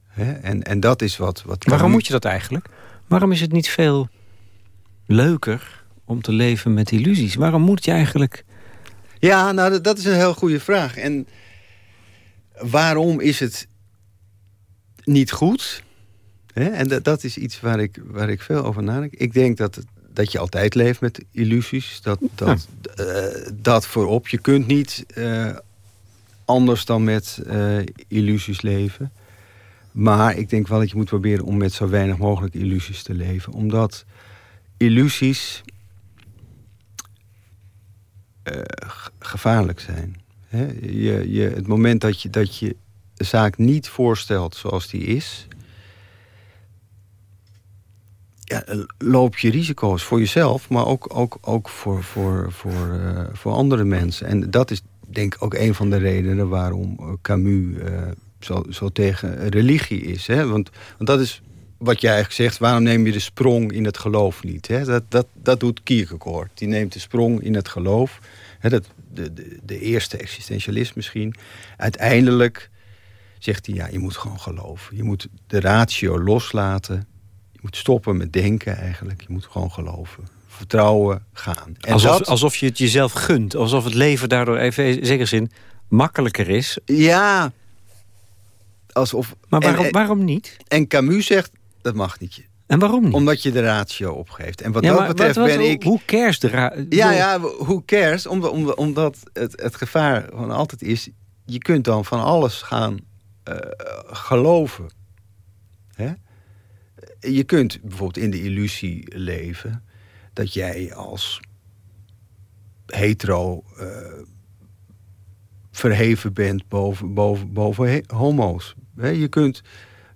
Hè? En, en dat is wat... wat Waarom moet je dat eigenlijk? Waarom is het niet veel leuker om te leven met illusies? Waarom moet je eigenlijk ja, nou, dat is een heel goede vraag. En waarom is het niet goed? En dat, dat is iets waar ik, waar ik veel over nadenk. Ik denk dat, dat je altijd leeft met illusies. Dat, dat, uh, dat voorop. Je kunt niet uh, anders dan met uh, illusies leven. Maar ik denk wel dat je moet proberen om met zo weinig mogelijk illusies te leven. Omdat illusies uh, gevaarlijk zijn. Je, je, het moment dat je, dat je de zaak niet voorstelt zoals die is... Ja, loop je risico's voor jezelf, maar ook, ook, ook voor, voor, voor, uh, voor andere mensen. En dat is denk ik ook een van de redenen waarom eh, Camus zo, zo tegen religie is. Hè? Want, want dat is wat jij eigenlijk zegt, waarom neem je de sprong in het geloof niet? Hè? Dat, dat, dat doet Kierkegaard. Die neemt de sprong in het geloof. Hè, dat, de, de, de eerste existentialist misschien. Uiteindelijk zegt hij, ja, je moet gewoon geloven. Je moet de ratio loslaten. Je moet stoppen met denken eigenlijk. Je moet gewoon geloven. vertrouwen gaan. En alsof, alsof je het jezelf gunt. Alsof het leven daardoor even in zekere zin makkelijker is. Ja. Alsof, maar waarom, waarom niet? En Camus zegt, dat mag niet. En waarom niet? Omdat je de ratio opgeeft. En wat dat betreft ben ik... Hoe cares de ratio? Ja, ja, hoe cares? Omdat, omdat het, het gevaar gewoon altijd is... je kunt dan van alles gaan uh, geloven. Hè? Je kunt bijvoorbeeld in de illusie leven... dat jij als hetero... Uh, verheven bent boven, boven, boven homo's. Je kunt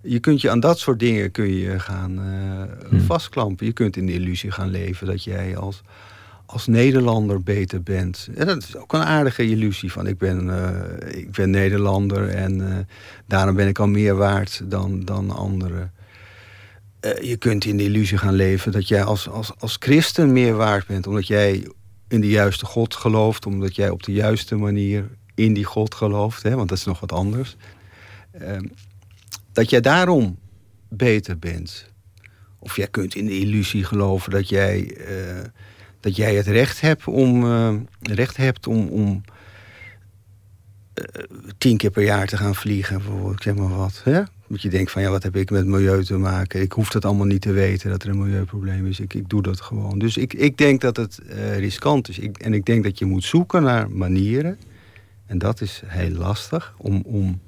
je kunt je aan dat soort dingen kun je gaan uh, vastklampen. Je kunt in de illusie gaan leven dat jij als, als Nederlander beter bent. En dat is ook een aardige illusie van ik ben, uh, ik ben Nederlander en uh, daarom ben ik al meer waard dan, dan anderen. je kunt in de illusie gaan leven dat jij als, als, als christen meer waard bent, omdat jij in de juiste God gelooft, omdat jij op de juiste manier in die God gelooft, hè, want dat is nog wat anders. Dat jij daarom beter bent. Of jij kunt in de illusie geloven dat jij, uh, dat jij het recht hebt om, uh, recht hebt om, om uh, tien keer per jaar te gaan vliegen, bijvoorbeeld, zeg maar wat. Hè? Dat je denkt van ja, wat heb ik met milieu te maken? Ik hoef dat allemaal niet te weten dat er een milieuprobleem is. Ik, ik doe dat gewoon. Dus ik, ik denk dat het riskant is. Ik, en ik denk dat je moet zoeken naar manieren. En dat is heel lastig om, om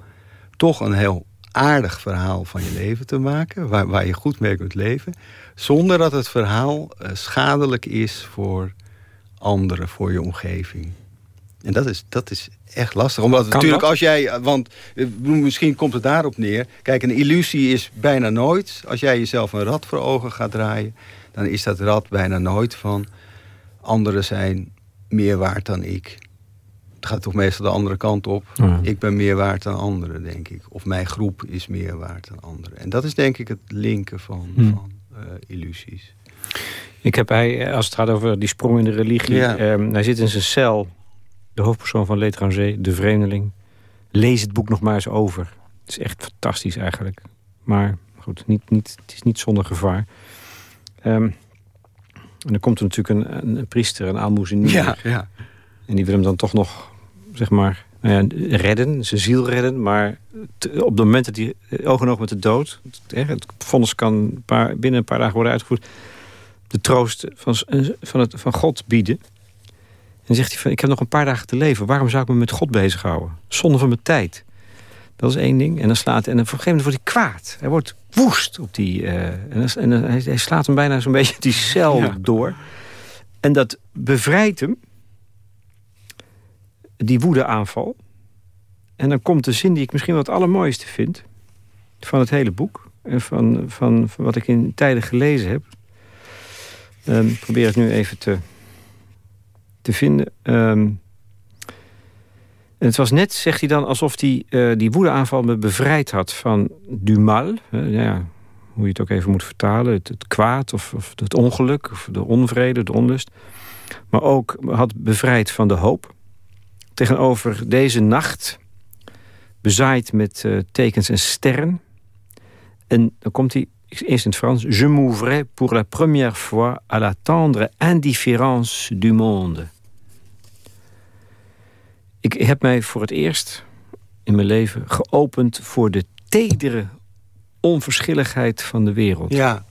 toch een heel aardig verhaal van je leven te maken... waar, waar je goed mee kunt leven... zonder dat het verhaal uh, schadelijk is voor anderen, voor je omgeving. En dat is, dat is echt lastig. Omdat natuurlijk als jij... Eh, want eh, misschien komt het daarop neer. Kijk, een illusie is bijna nooit... als jij jezelf een rad voor ogen gaat draaien... dan is dat rad bijna nooit van... anderen zijn meer waard dan ik het gaat toch meestal de andere kant op. Ik ben meer waard dan anderen, denk ik. Of mijn groep is meer waard dan anderen. En dat is denk ik het linken van, hmm. van uh, illusies. Ik heb hij, eh, als het gaat over die sprong in de religie... Ja. Ehm, hij zit in zijn cel, de hoofdpersoon van L'étranger, de vreemdeling. Lees het boek nog maar eens over. Het is echt fantastisch eigenlijk. Maar goed, niet, niet, het is niet zonder gevaar. Um, en dan komt er natuurlijk een, een priester, een aalmoezenier. Ja, ja. En die wil hem dan toch nog zeg maar, nou ja, redden, zijn ziel redden. Maar op het moment dat hij oog in oog met de dood... Het, het vonnis kan een paar, binnen een paar dagen worden uitgevoerd... de troost van, van, het, van God bieden. En zegt hij van, ik heb nog een paar dagen te leven. Waarom zou ik me met God bezighouden? Zonde van mijn tijd. Dat is één ding. En dan slaat en op een gegeven moment wordt hij kwaad. Hij wordt woest op die... Uh, en, en hij, hij, slaat hem bijna zo'n [LAUGHS] beetje die cel door. En dat bevrijdt hem die woedeaanval. En dan komt de zin die ik misschien wel het allermooiste vind... van het hele boek. En van, van, van wat ik in tijden gelezen heb. Um, probeer het nu even te, te vinden. Um, het was net, zegt hij dan, alsof die, uh, die woedeaanval me bevrijd had van du mal. Uh, ja, hoe je het ook even moet vertalen. Het, het kwaad of, of, het ongeluk of de onvrede, de onlust. Maar ook had bevrijd van de hoop tegenover deze nacht, bezaaid met uh, tekens en sterren. En dan komt hij eerst in het Frans. Je m'ouvrais pour la première fois à la tendre indifférence du monde. Ik heb mij voor het eerst in mijn leven geopend voor de tedere onverschilligheid van de wereld. Ja,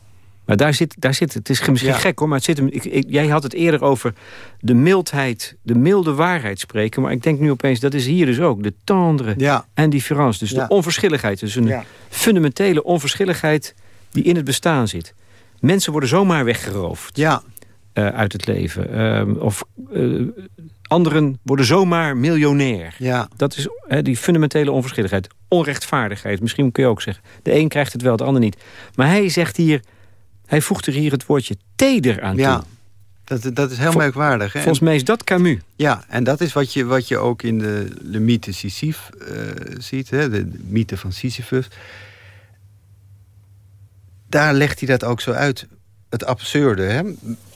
maar daar zit, daar zit het. is misschien gek hoor, maar het zit hem. Ik, jij had het eerder over de mildheid, de milde waarheid spreken. Maar ik denk nu opeens, dat is hier dus ook. De tendre ja. en difference. Dus de onverschilligheid. Dus een fundamentele onverschilligheid die in het bestaan zit. Mensen worden zomaar weggeroofd. Ja. Uh, uit het leven. Uh, of uh, anderen worden zomaar miljonair. Ja. Dat is die fundamentele onverschilligheid. Onrechtvaardigheid, misschien kun je ook zeggen. De een krijgt het wel, de ander niet. Maar hij zegt hier hij voegt er hier het woordje teder aan ja. Dat, dat is heel merkwaardig. Hè? Volgens mij is dat Camus. Ja, en dat is wat je, wat je ook in de, de mythe Sisyphe uh, ziet. Hè? De, de, mythe van Sisyphus. Daar legt hij dat ook zo uit. Het absurde. Hè?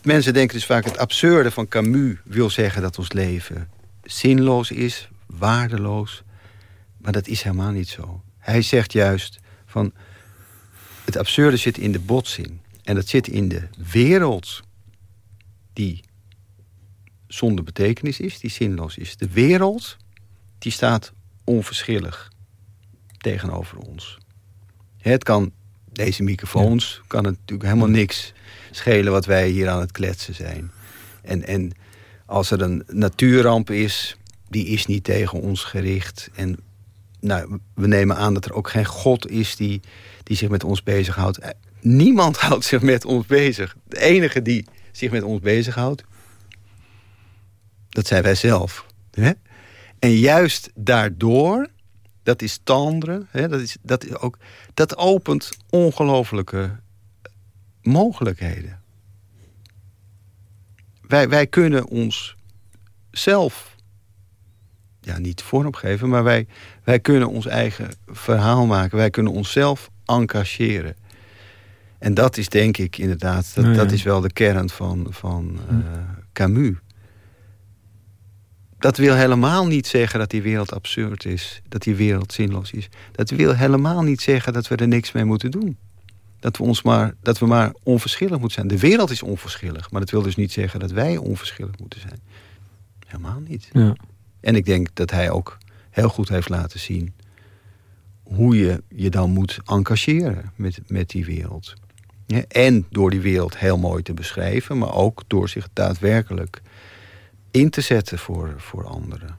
Mensen denken dus vaak het absurde van Camus wil zeggen dat ons leven zinloos is, waardeloos. Maar dat is helemaal niet zo. Hij zegt juist van het absurde zit in de botsing. En dat zit in de wereld die zonder betekenis is, die zinloos is. De wereld, die staat onverschillig tegenover ons. Het kan, deze microfoons, kan het natuurlijk helemaal niks schelen wat wij hier aan het kletsen zijn. En, en als er een natuurramp is, die is niet tegen ons gericht. En nou, we nemen aan dat er ook geen God is die, die zich met ons bezighoudt. Niemand [LAUGHS] houdt zich met ons bezig. De enige die zich met ons bezighoudt, dat zijn wij zelf. Hè? En juist daardoor, dat is tandre, hè, dat, is, dat, is ook, dat opent ongelofelijke mogelijkheden. Wij, wij kunnen ons zelf ja, niet vormgeven, maar wij, wij kunnen ons eigen verhaal maken. Wij kunnen onszelf engageren. En dat is denk ik inderdaad, dat, dat is wel de kern van, van uh, Camus. Dat wil helemaal niet zeggen dat die wereld absurd is. Dat die wereld zinloos is. Dat wil helemaal niet zeggen dat we er niks mee moeten doen. Dat we, ons maar, dat we maar onverschillig moeten zijn. De wereld is onverschillig. Maar dat wil dus niet zeggen dat wij onverschillig moeten zijn. Helemaal niet. Ja. En ik denk dat hij ook heel goed heeft laten zien... hoe je je dan moet engageren met, met die wereld. En door die wereld heel mooi te beschrijven... maar ook door zich daadwerkelijk in te zetten voor, voor anderen.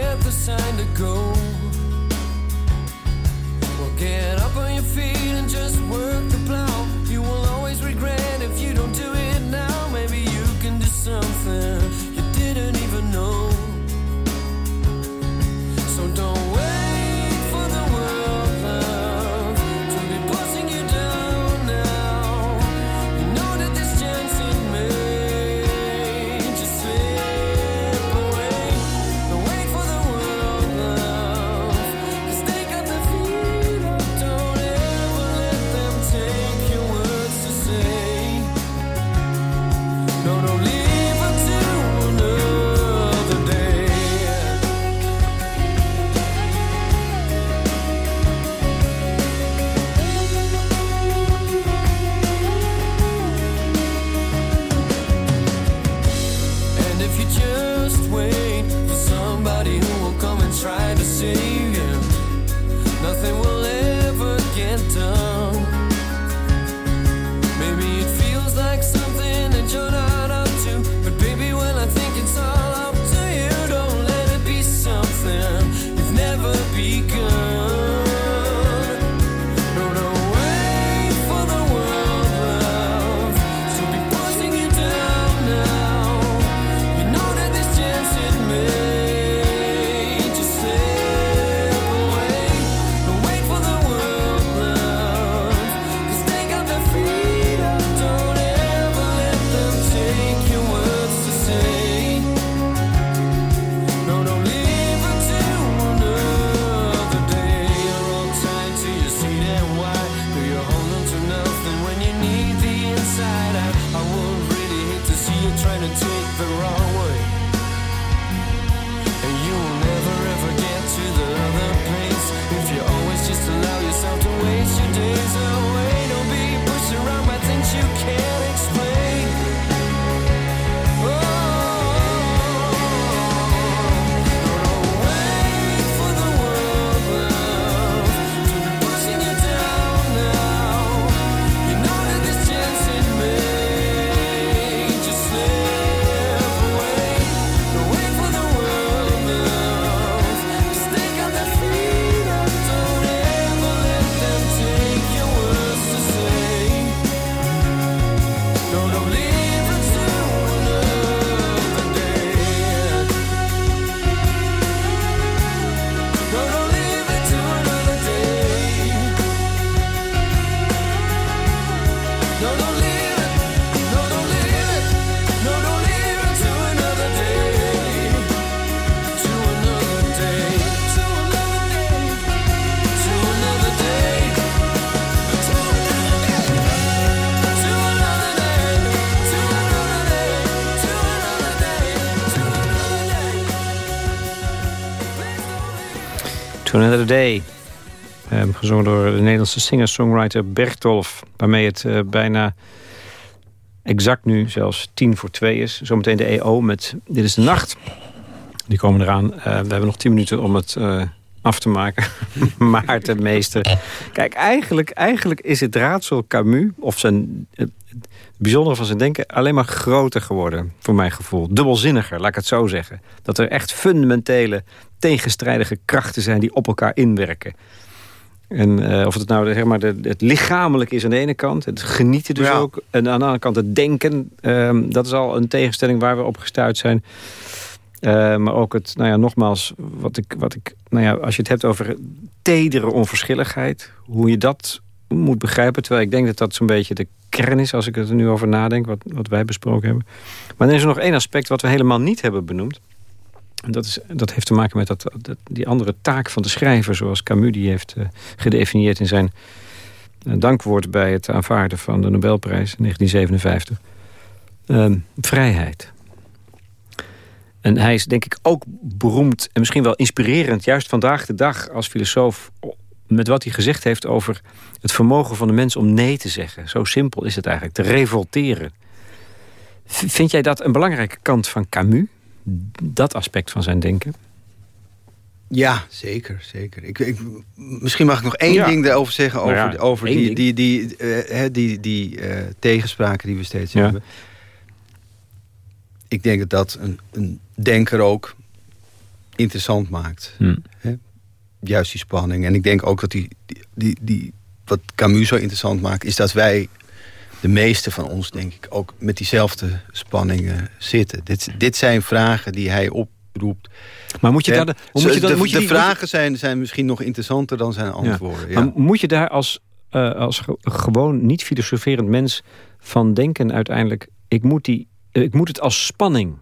Get the sign to go Well, Get up on your feet and just work the plow. You will always regret if you don't do it now. Maybe you can do something Another Day. Um, gezongen door de Nederlandse singer-songwriter Bertolf. Waarmee het uh, bijna exact nu zelfs tien voor twee is. Zometeen de EO met Dit is de Nacht. Die komen eraan. Uh, we hebben nog tien minuten om het uh, af te maken. [LAUGHS] Maarten Meester. Kijk, eigenlijk, eigenlijk is het raadsel Camus... of zijn, het bijzondere van zijn denken... alleen maar groter geworden, voor mijn gevoel. Dubbelzinniger, laat ik het zo zeggen. Dat er echt fundamentele, tegenstrijdige krachten zijn... die op elkaar inwerken. En uh, of het nou zeg maar, de, het lichamelijk is aan de ene kant, het genieten dus Ja. ook. En aan de andere kant het denken. ehm, dat is al een tegenstelling waar we op gestuurd zijn. Eh, maar ook het, nou ja, nogmaals, wat ik, wat ik, nou ja, als je het hebt over tedere onverschilligheid, hoe je dat moet begrijpen. Terwijl ik denk dat dat zo'n beetje de kern is, als ik er nu over nadenk, wat, wat wij besproken hebben. Maar dan is er nog één aspect wat we helemaal niet hebben benoemd. Dat, is, dat heeft te maken met dat, die andere taak van de schrijver... zoals Camus die heeft eh, gedefinieerd in zijn eh, dankwoord... bij het aanvaarden van de Nobelprijs in 1957. Ehm, vrijheid. En hij is denk ik ook beroemd en misschien wel inspirerend... juist vandaag de dag als filosoof... met wat hij gezegd heeft over het vermogen van de mens om nee te zeggen. Zo simpel is het eigenlijk, te revolteren. Vind jij dat een belangrijke kant van Camus? Dat aspect van zijn denken? Ja, zeker. zeker. Ik, ik, misschien mag ik nog één Ja. ding daarover zeggen... Nou over, ja, over die, die, die, hè, die, die eh, tegenspraken die we steeds Ja. hebben. Ik denk dat dat een, een denker ook interessant maakt. Hm. Juist die spanning. En ik denk ook dat die, die, die, wat Camus zo interessant maakt... is dat wij, de meeste van ons denk ik... ook met diezelfde spanningen zitten. Dit, dit zijn vragen die hij oproept... Maar moet je daar... De, hoe moet je de, moet je de die- vragen zijn, zijn misschien nog interessanter dan zijn antwoorden. Ja. Maar moet je daar als, eh, als ge- gewoon niet filosoferend mens van denken uiteindelijk... Ik moet, die, eh, ik moet het als spanning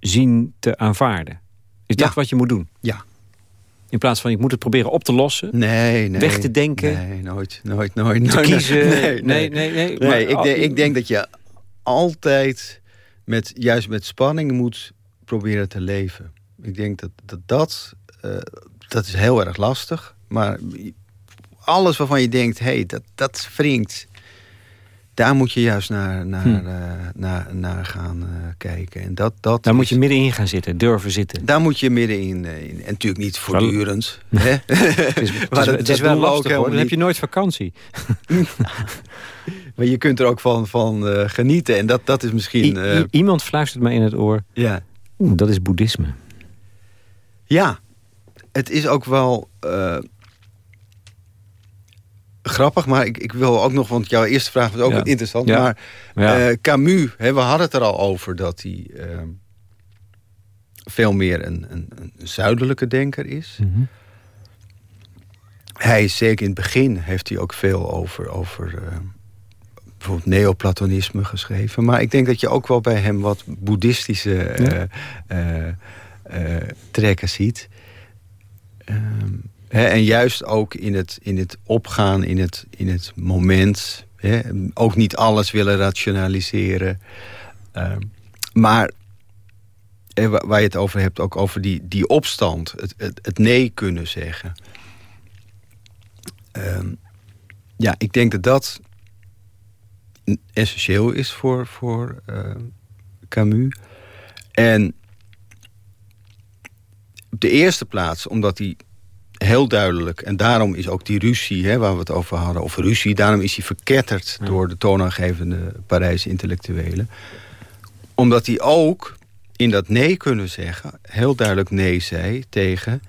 zien te aanvaarden. Is Ja. dat wat je moet doen? Ja. In plaats van ik moet het proberen op te lossen. Nee, nee. Weg te denken. Nee, nooit, nooit, nooit. Te kiezen. Nee, nee. nee, nee. Nee, maar- ik, denk, ik denk dat je altijd met, juist met spanning moet proberen te leven. Ik denk dat dat, dat, eh, dat is heel erg lastig. Maar alles waarvan je denkt, hé, hey, dat, dat wringt. Daar moet je juist naar, naar, Hm. eh, naar, naar gaan eh, kijken. En dat, dat Daar moet je middenin gaan zitten, durven zitten. Daar moet je middenin. eh, in. En natuurlijk niet voortdurend. [LAUGHS] hè? Het is, [LAUGHS] Maar het is wel lastig hoor. Dan heb je nooit vakantie. [LAUGHS] Maar je kunt er ook van, van genieten. En dat, dat is misschien... I- iemand fluistert mij in het oor. ja. Oeh, dat is boeddhisme. ja, het is ook wel grappig. Maar ik, ik wil ook nog... Want jouw eerste vraag was ook Ja. interessant. Ja. Maar Ja. eh, Camus, hè, we hadden het er al over... dat hij eh, veel meer een, een, een zuidelijke denker is. Mhm. Hij zeker in het begin heeft hij ook veel over, over eh, bijvoorbeeld neoplatonisme geschreven. Maar ik denk dat je ook wel bij hem wat boeddhistische eh, trekken ziet. Ehm, en juist ook in het, in het opgaan, in het, in het moment. Ook niet alles willen rationaliseren. Ehm, maar wa- waar je het over hebt, ook over die, die opstand. Het, het, het nee kunnen zeggen. Ehm, ja, ik denk dat dat essentieel is voor, voor eh, Camus. En op de eerste plaats, omdat hij heel duidelijk... en daarom is ook die ruzie hè, waar we het over hadden... of ruzie, daarom is hij verketterd door de toonaangevende Parijse intellectuelen. Omdat hij ook in dat nee kunnen zeggen... heel duidelijk nee zei tegen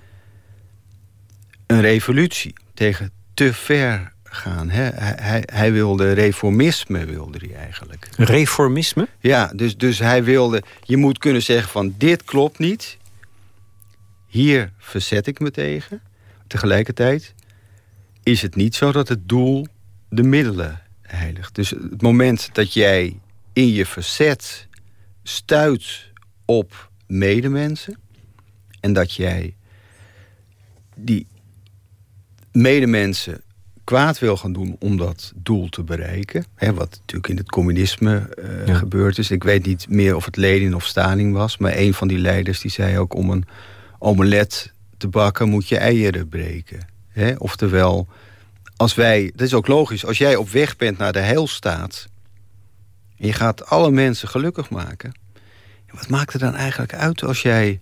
een revolutie. Tegen te ver gaan. Hè? Hij, hij, hij wilde reformisme, wilde hij eigenlijk. Reformisme? Ja, dus, dus hij wilde... Je moet kunnen zeggen van dit klopt niet. Hier verzet ik me tegen. Tegelijkertijd is het niet zo dat het doel de middelen heiligt. Dus het moment dat jij in je verzet stuit op medemensen... en dat jij die medemensen kwaad wil gaan doen om dat doel te bereiken. Hè, wat natuurlijk in het communisme eh, Ja. gebeurd is. Ik weet niet meer of het Lenin of Stalin was. Maar een van die leiders die zei ook om een omelet te bakken moet je eieren breken. Hè? Oftewel, als wij, dat is ook logisch, als jij op weg bent naar de heilstaat... en je gaat alle mensen gelukkig maken... wat maakt er dan eigenlijk uit als jij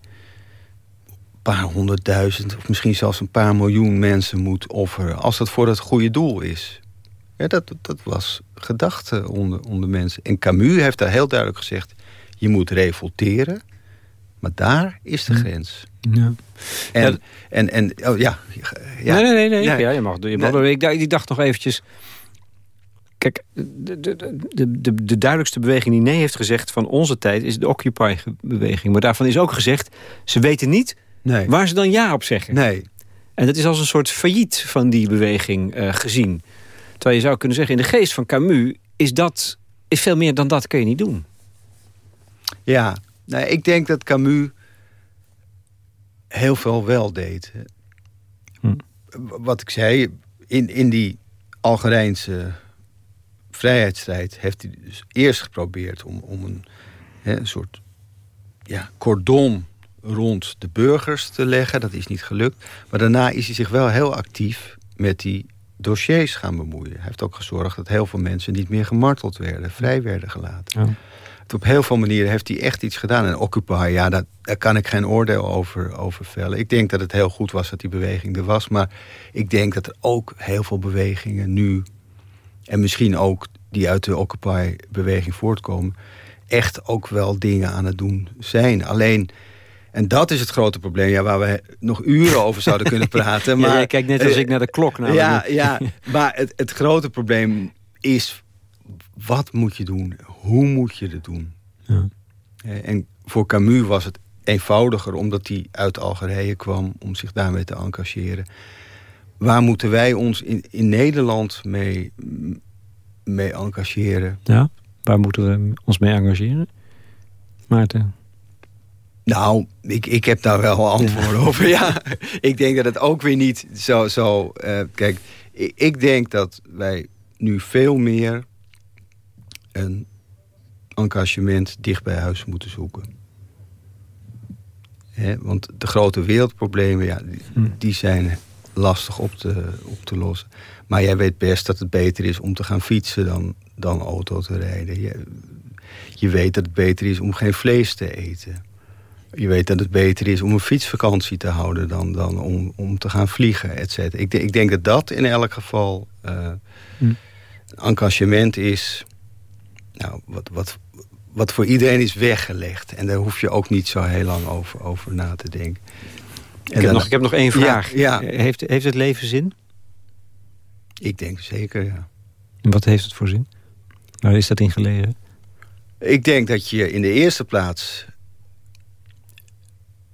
een paar honderdduizend... of misschien zelfs een paar miljoen mensen moet offeren... als dat voor het goede doel is? Ja, dat, dat was gedachte onder, onder mensen. En Camus heeft daar heel duidelijk gezegd... je moet revolteren, maar daar is de hm. grens. Ja. En, ja. en, en oh, ja, ja. Nee, nee, nee. Ja, je mag, je mag nee. ik, ik dacht nog eventjes... Kijk, de, de, de, de, de duidelijkste beweging die nee heeft gezegd van onze tijd... is de Occupy-beweging. Maar daarvan is ook gezegd, ze weten niet nee. waar ze dan ja op zeggen. Nee. En dat is als een soort failliet van die beweging uh, gezien. Terwijl je zou kunnen zeggen, in de geest van Camus... is dat is veel meer dan dat kun je niet doen. Ja, nou, ik denk dat Camus heel veel wel deed. Hm. Wat ik zei, in, in die Algerijnse vrijheidsstrijd... heeft hij dus eerst geprobeerd om, om een, hè, een soort ja, cordon rond de burgers te leggen. Dat is niet gelukt. Maar daarna is hij zich wel heel actief met die dossiers gaan bemoeien. Hij heeft ook gezorgd dat heel veel mensen niet meer gemarteld werden, vrij werden gelaten. Ja. Op heel veel manieren heeft hij echt iets gedaan. En Occupy, ja, dat, daar kan ik geen oordeel over, over vellen. Ik denk dat het heel goed was dat die beweging er was. Maar ik denk dat er ook heel veel bewegingen nu... en misschien ook die uit de Occupy-beweging voortkomen... echt ook wel dingen aan het doen zijn. Alleen en dat is het grote probleem ja, waar we nog uren over zouden [LAUGHS] kunnen praten. Maar, ja, jij kijkt net als ik naar de klok. Nou, ja, ja, maar het, het grote probleem is... wat moet je doen? Hoe moet je het doen? Ja. En voor Camus was het eenvoudiger... omdat hij uit Algerije kwam om zich daarmee te engageren. Waar moeten wij ons in, in Nederland mee, mee engageren? Ja, waar moeten we ons mee engageren? Maarten? Nou, ik, ik heb daar wel antwoorden [LAUGHS] over. Ja, ik denk dat het ook weer niet zo... zo uh, kijk, ik, ik, denk dat wij nu veel meer een engagement dicht bij huis moeten zoeken. want de grote wereldproblemen, ja, die, hm. die, zijn lastig op te, op te lossen. Maar jij weet best dat het beter is om te gaan fietsen dan, dan auto te rijden. Je, je weet dat het beter is om geen vlees te eten je weet dat het beter is om een fietsvakantie te houden... dan, dan om, om te gaan vliegen, et cetera. Ik, ik denk dat dat in elk geval uh, hm. engagement is... Nou, wat, wat, wat voor iedereen is weggelegd. En daar hoef je ook niet zo heel lang over, over na te denken. Ik, heb, nog, ik heb nog één vraag. Ja, Heeft, heeft het leven zin? Ik denk zeker, ja. En wat heeft het voor zin? Waar is dat in gelegen? Ik denk dat je in de eerste plaats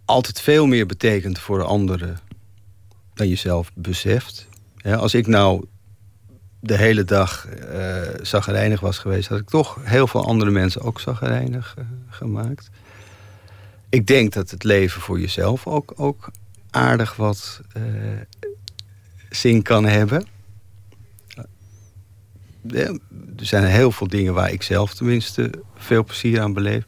altijd veel meer betekent voor de anderen dan je zelf beseft. als ik nou de hele dag uh, zagrijnig was geweest... had ik toch heel veel andere mensen ook zagrijnig uh, gemaakt. Ik denk dat het leven voor jezelf ook, ook aardig wat uh, zin kan hebben. er zijn heel veel dingen waar ik zelf tenminste veel plezier aan beleef.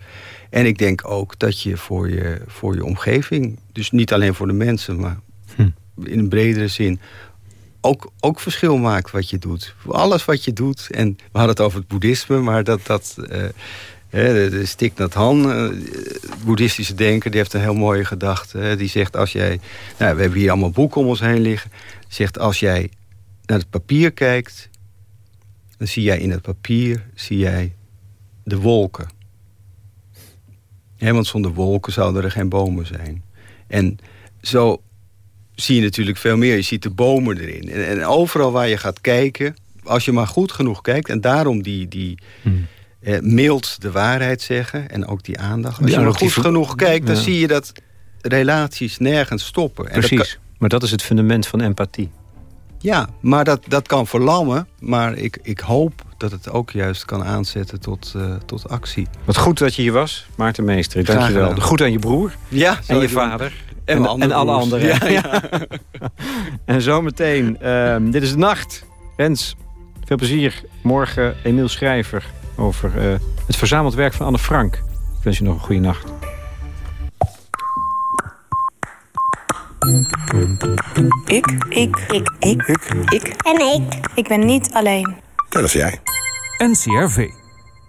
En ik denk ook dat je voor je, voor je omgeving... dus niet alleen voor de mensen, maar hm. in een bredere zin... Ook, ook verschil maakt wat je doet. Alles wat je doet. En we hadden het over het boeddhisme, maar dat... dat uh, de, Stik Nat Han, uh, boeddhistische denker, die heeft een heel mooie gedachte. die zegt als jij... Nou, we hebben hier allemaal boeken om ons heen liggen. Zegt als jij naar het papier kijkt... dan zie jij in het papier zie jij de wolken. Want zonder wolken zouden er geen bomen zijn. En zo zie je natuurlijk veel meer. Je ziet de bomen erin. En, en overal waar je gaat kijken, als je maar goed genoeg kijkt... en daarom die, die hmm. eh, mild de waarheid zeggen en ook die aandacht. Als je maar goed genoeg kijkt, dan zie je dat relaties nergens stoppen. Precies, maar dat is het fundament van empathie. Ja, maar dat, dat kan verlammen. Maar ik, ik hoop dat het ook juist kan aanzetten tot, uh, tot actie. Wat goed dat je hier was, Maarten Meester. Dank je wel. Goed aan je broer ja, en je vader. En, en, en alle anderen. Ja, ja. [LAUGHS] en zometeen, uh, dit is de nacht. Rens, veel plezier. Morgen Emiel Schrijver over uh, het verzameld werk van Anne Frank. Ik wens je nog een goede nacht. Ik. Ik. Ik. Ik. Ik. Ik. En ik. Ik ben niet alleen. Dat is jij. NCRV.